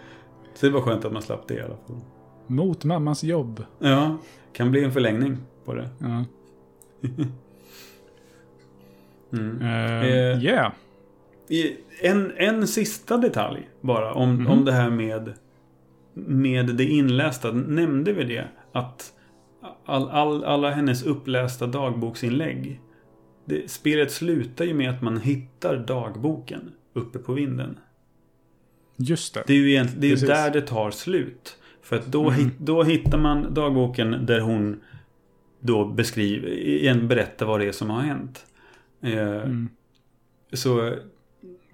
Så det var skönt att man slapp det i alla fall. mot mammas jobb. Ja, kan bli en förlängning på det. Ja. Mm. Eh, yeah. En, en sista detalj bara om, Mhm. om det här med, med det inlästa. Nämnde vi det? Att all, all, alla hennes upplästa dagboksinlägg. Det, spelet slutar ju med att man hittar dagboken uppe på vinden. Just det. Det är ju det är Precis. där det tar slut. För att då, Mm. då hittar man dagboken där hon då beskriver, igen berättar vad det är som har hänt. Eh, Mm. Så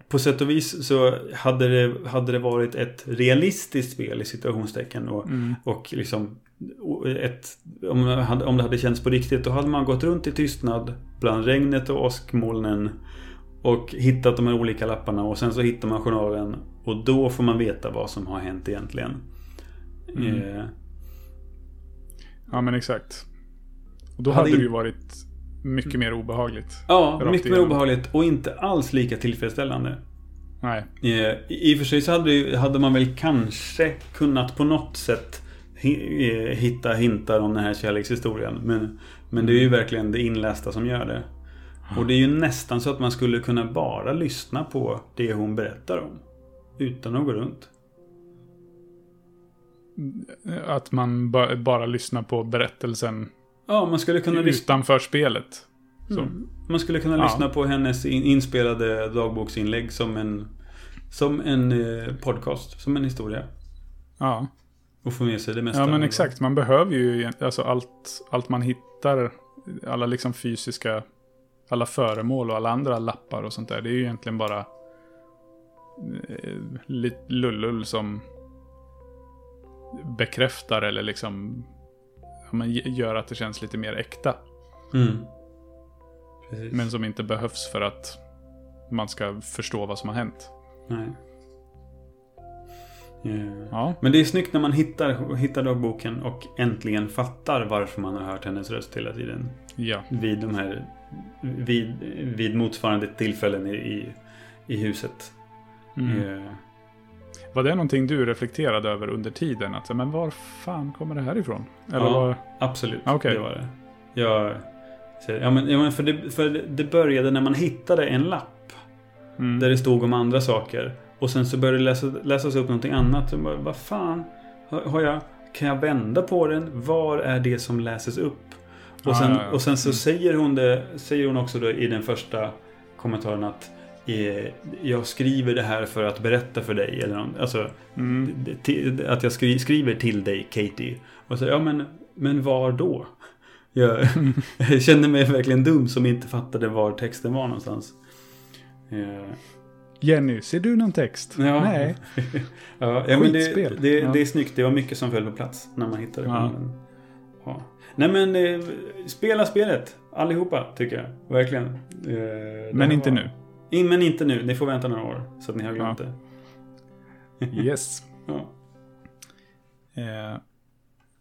på sätt och vis så hade det, hade det varit ett realistiskt spel i situationstecken och, Mm. och liksom ett, om, det hade- om det hade känts på riktigt då hade man gått runt i tystnad bland regnet och åskmolnen och hittat de här olika lapparna och sen så hittar man journalen och då får man veta vad som har hänt egentligen. Mm. Eh, Ja, men exakt. Och då Hade hade det ju varit mycket mer obehagligt. ja, mycket mer igenom. obehagligt och inte alls lika tillfredsställande. Nej. Eh, I och för sig så hade, hade man väl kanske kunnat på något sätt hitta hintar om den här kärlekshistorien. Men, men det är ju verkligen det inlästa som gör det. Och det är ju nästan så att man skulle kunna bara lyssna på det hon berättar om. Utan att gå runt. Att man ba bara lyssnar på berättelsen Ja, man skulle kunna utanför spelet. Mm. Man skulle kunna Ja. lyssna på hennes in, inspelade dagboksinlägg som en, som en eh, podcast. Som en historia. Ja. Och få med sig det mesta. ja, men exakt. Man behöver ju alltså allt, allt man hittar. Alla liksom fysiska, alla föremål och alla andra lappar och sånt där. Det är ju egentligen bara eh, lite lullull som bekräftar eller liksom ja, men gör att det känns lite mer äkta. Mm. Men som inte behövs för att man ska förstå vad som har hänt. Nej. Eh, Ja, Men det är snyggt när man hittar, hittar dagboken och äntligen fattar varför man har hört hennes röst hela tiden. ja. Vid de här vid, vid motsvarande tillfällen i, i, i huset. Mm. Eh, Var det någonting du reflekterade över under tiden? Att, men var fan kommer det här ifrån? Eller ja, var... absolut. Okej. Det var det. Jag, ja, men, ja, men för, det, för det började när man hittade en lapp. Mm. Där det stod om andra saker. Och sen så började det läsa, läsas upp någonting annat. Så bara, vad fan? Har, jag, kan jag vända på den? Var är det som läses upp? Och sen. Och sen så Mm. säger hon det, säger hon också då i den första kommentaren att eh, jag skriver det här för att berätta för dig. Eller någon, alltså, Mm. att jag skri, skriver till dig Katie. Och så, ja men, men var då? Jag, jag kände mig verkligen dum som inte fattade var texten var någonstans. Jenny, ser du någon text? Ja. Nej. ja, ja, men det, det, Ja. det är snyggt. Det var mycket som föll på plats när man hittade Ja. ja. Nej men, eh, spela spelet. Allihopa, tycker jag. Verkligen. Eh, Men inte var- nu. In, men inte nu. Ni får vänta några år. Så att ni har glömt det. Yes. Ja. Eh,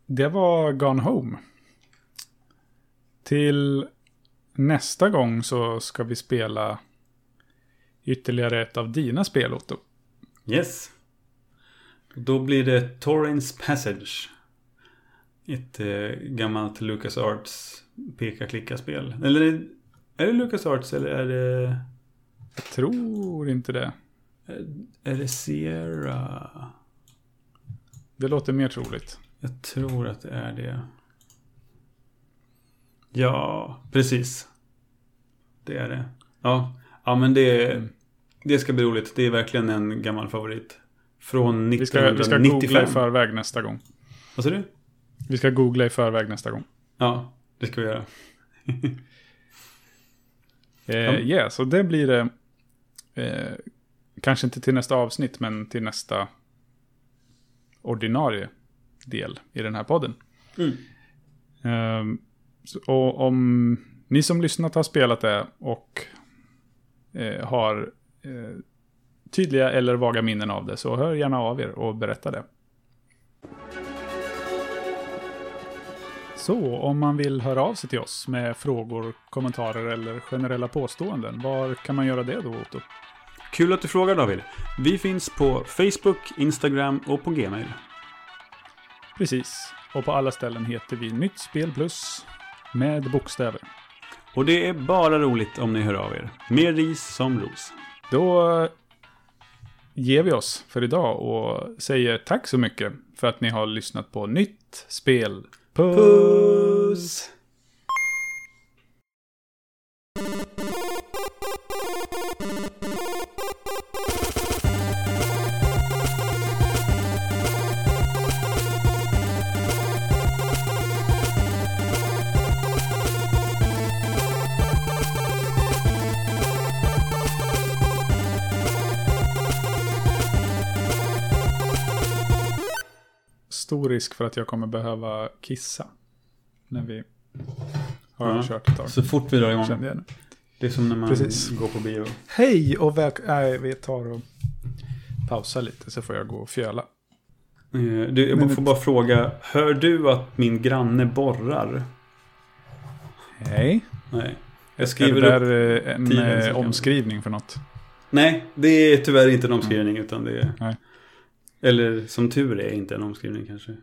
det var Gone Home. Till nästa gång så ska vi spela ytterligare ett av dina spel, Otto. Yes. Då blir det Torrens Passage. Ett eh, gammalt LucasArts peka-klicka-spel. Eller är- är det LucasArts eller är det... Jag tror inte det. Är det Sierra? Det låter mer troligt. Jag tror att det är det. Ja, precis. Det är det. Ja, ja men det, det ska bli roligt. Det är verkligen en gammal favorit. Från Vi ska, vi ska googla i 1995. förväg nästa gång. Vad sa du? Vi ska googla i förväg nästa gång. Ja, det ska vi göra. Eh, yeah, så det blir det. Eh, kanske inte till nästa avsnitt, men till nästa ordinarie del i den här podden. Mm. Så, och om ni som lyssnat har spelat det och eh, har eh, tydliga eller vaga minnen av det, så hör gärna av er och berätta det. Så om man vill höra av sig till oss med frågor, kommentarer eller generella påståenden, var kan man göra det då, Otto? Kul att du frågar David. Vi finns på Facebook, Instagram och på Gmail. Precis. Och på alla ställen heter vi Nytt Spel Plus med bokstäver. Och det är bara roligt om ni hör av er. Mer ris som ros. Då ger vi oss för idag och säger tack så mycket för att ni har lyssnat på Nytt Spel. Puss! Puss! Stor risk för att jag kommer behöva kissa. När vi har Ja. kört ett tag. Så fort vi drar igång. Kände jag nu. Det är som när man Precis. går på bio. Hej och välkommen. Nej, vi tar och pausar lite så får jag gå och fjöla. Eh, Du, jag Men- får bara fråga. Hör du att min granne borrar? Hej. Nej. Jag Är skriver det upp... där eh, en eh, omskrivning för något? Nej, det är tyvärr inte en omskrivning utan det är... Nej. Eller som tur är inte en omskrivning kanske.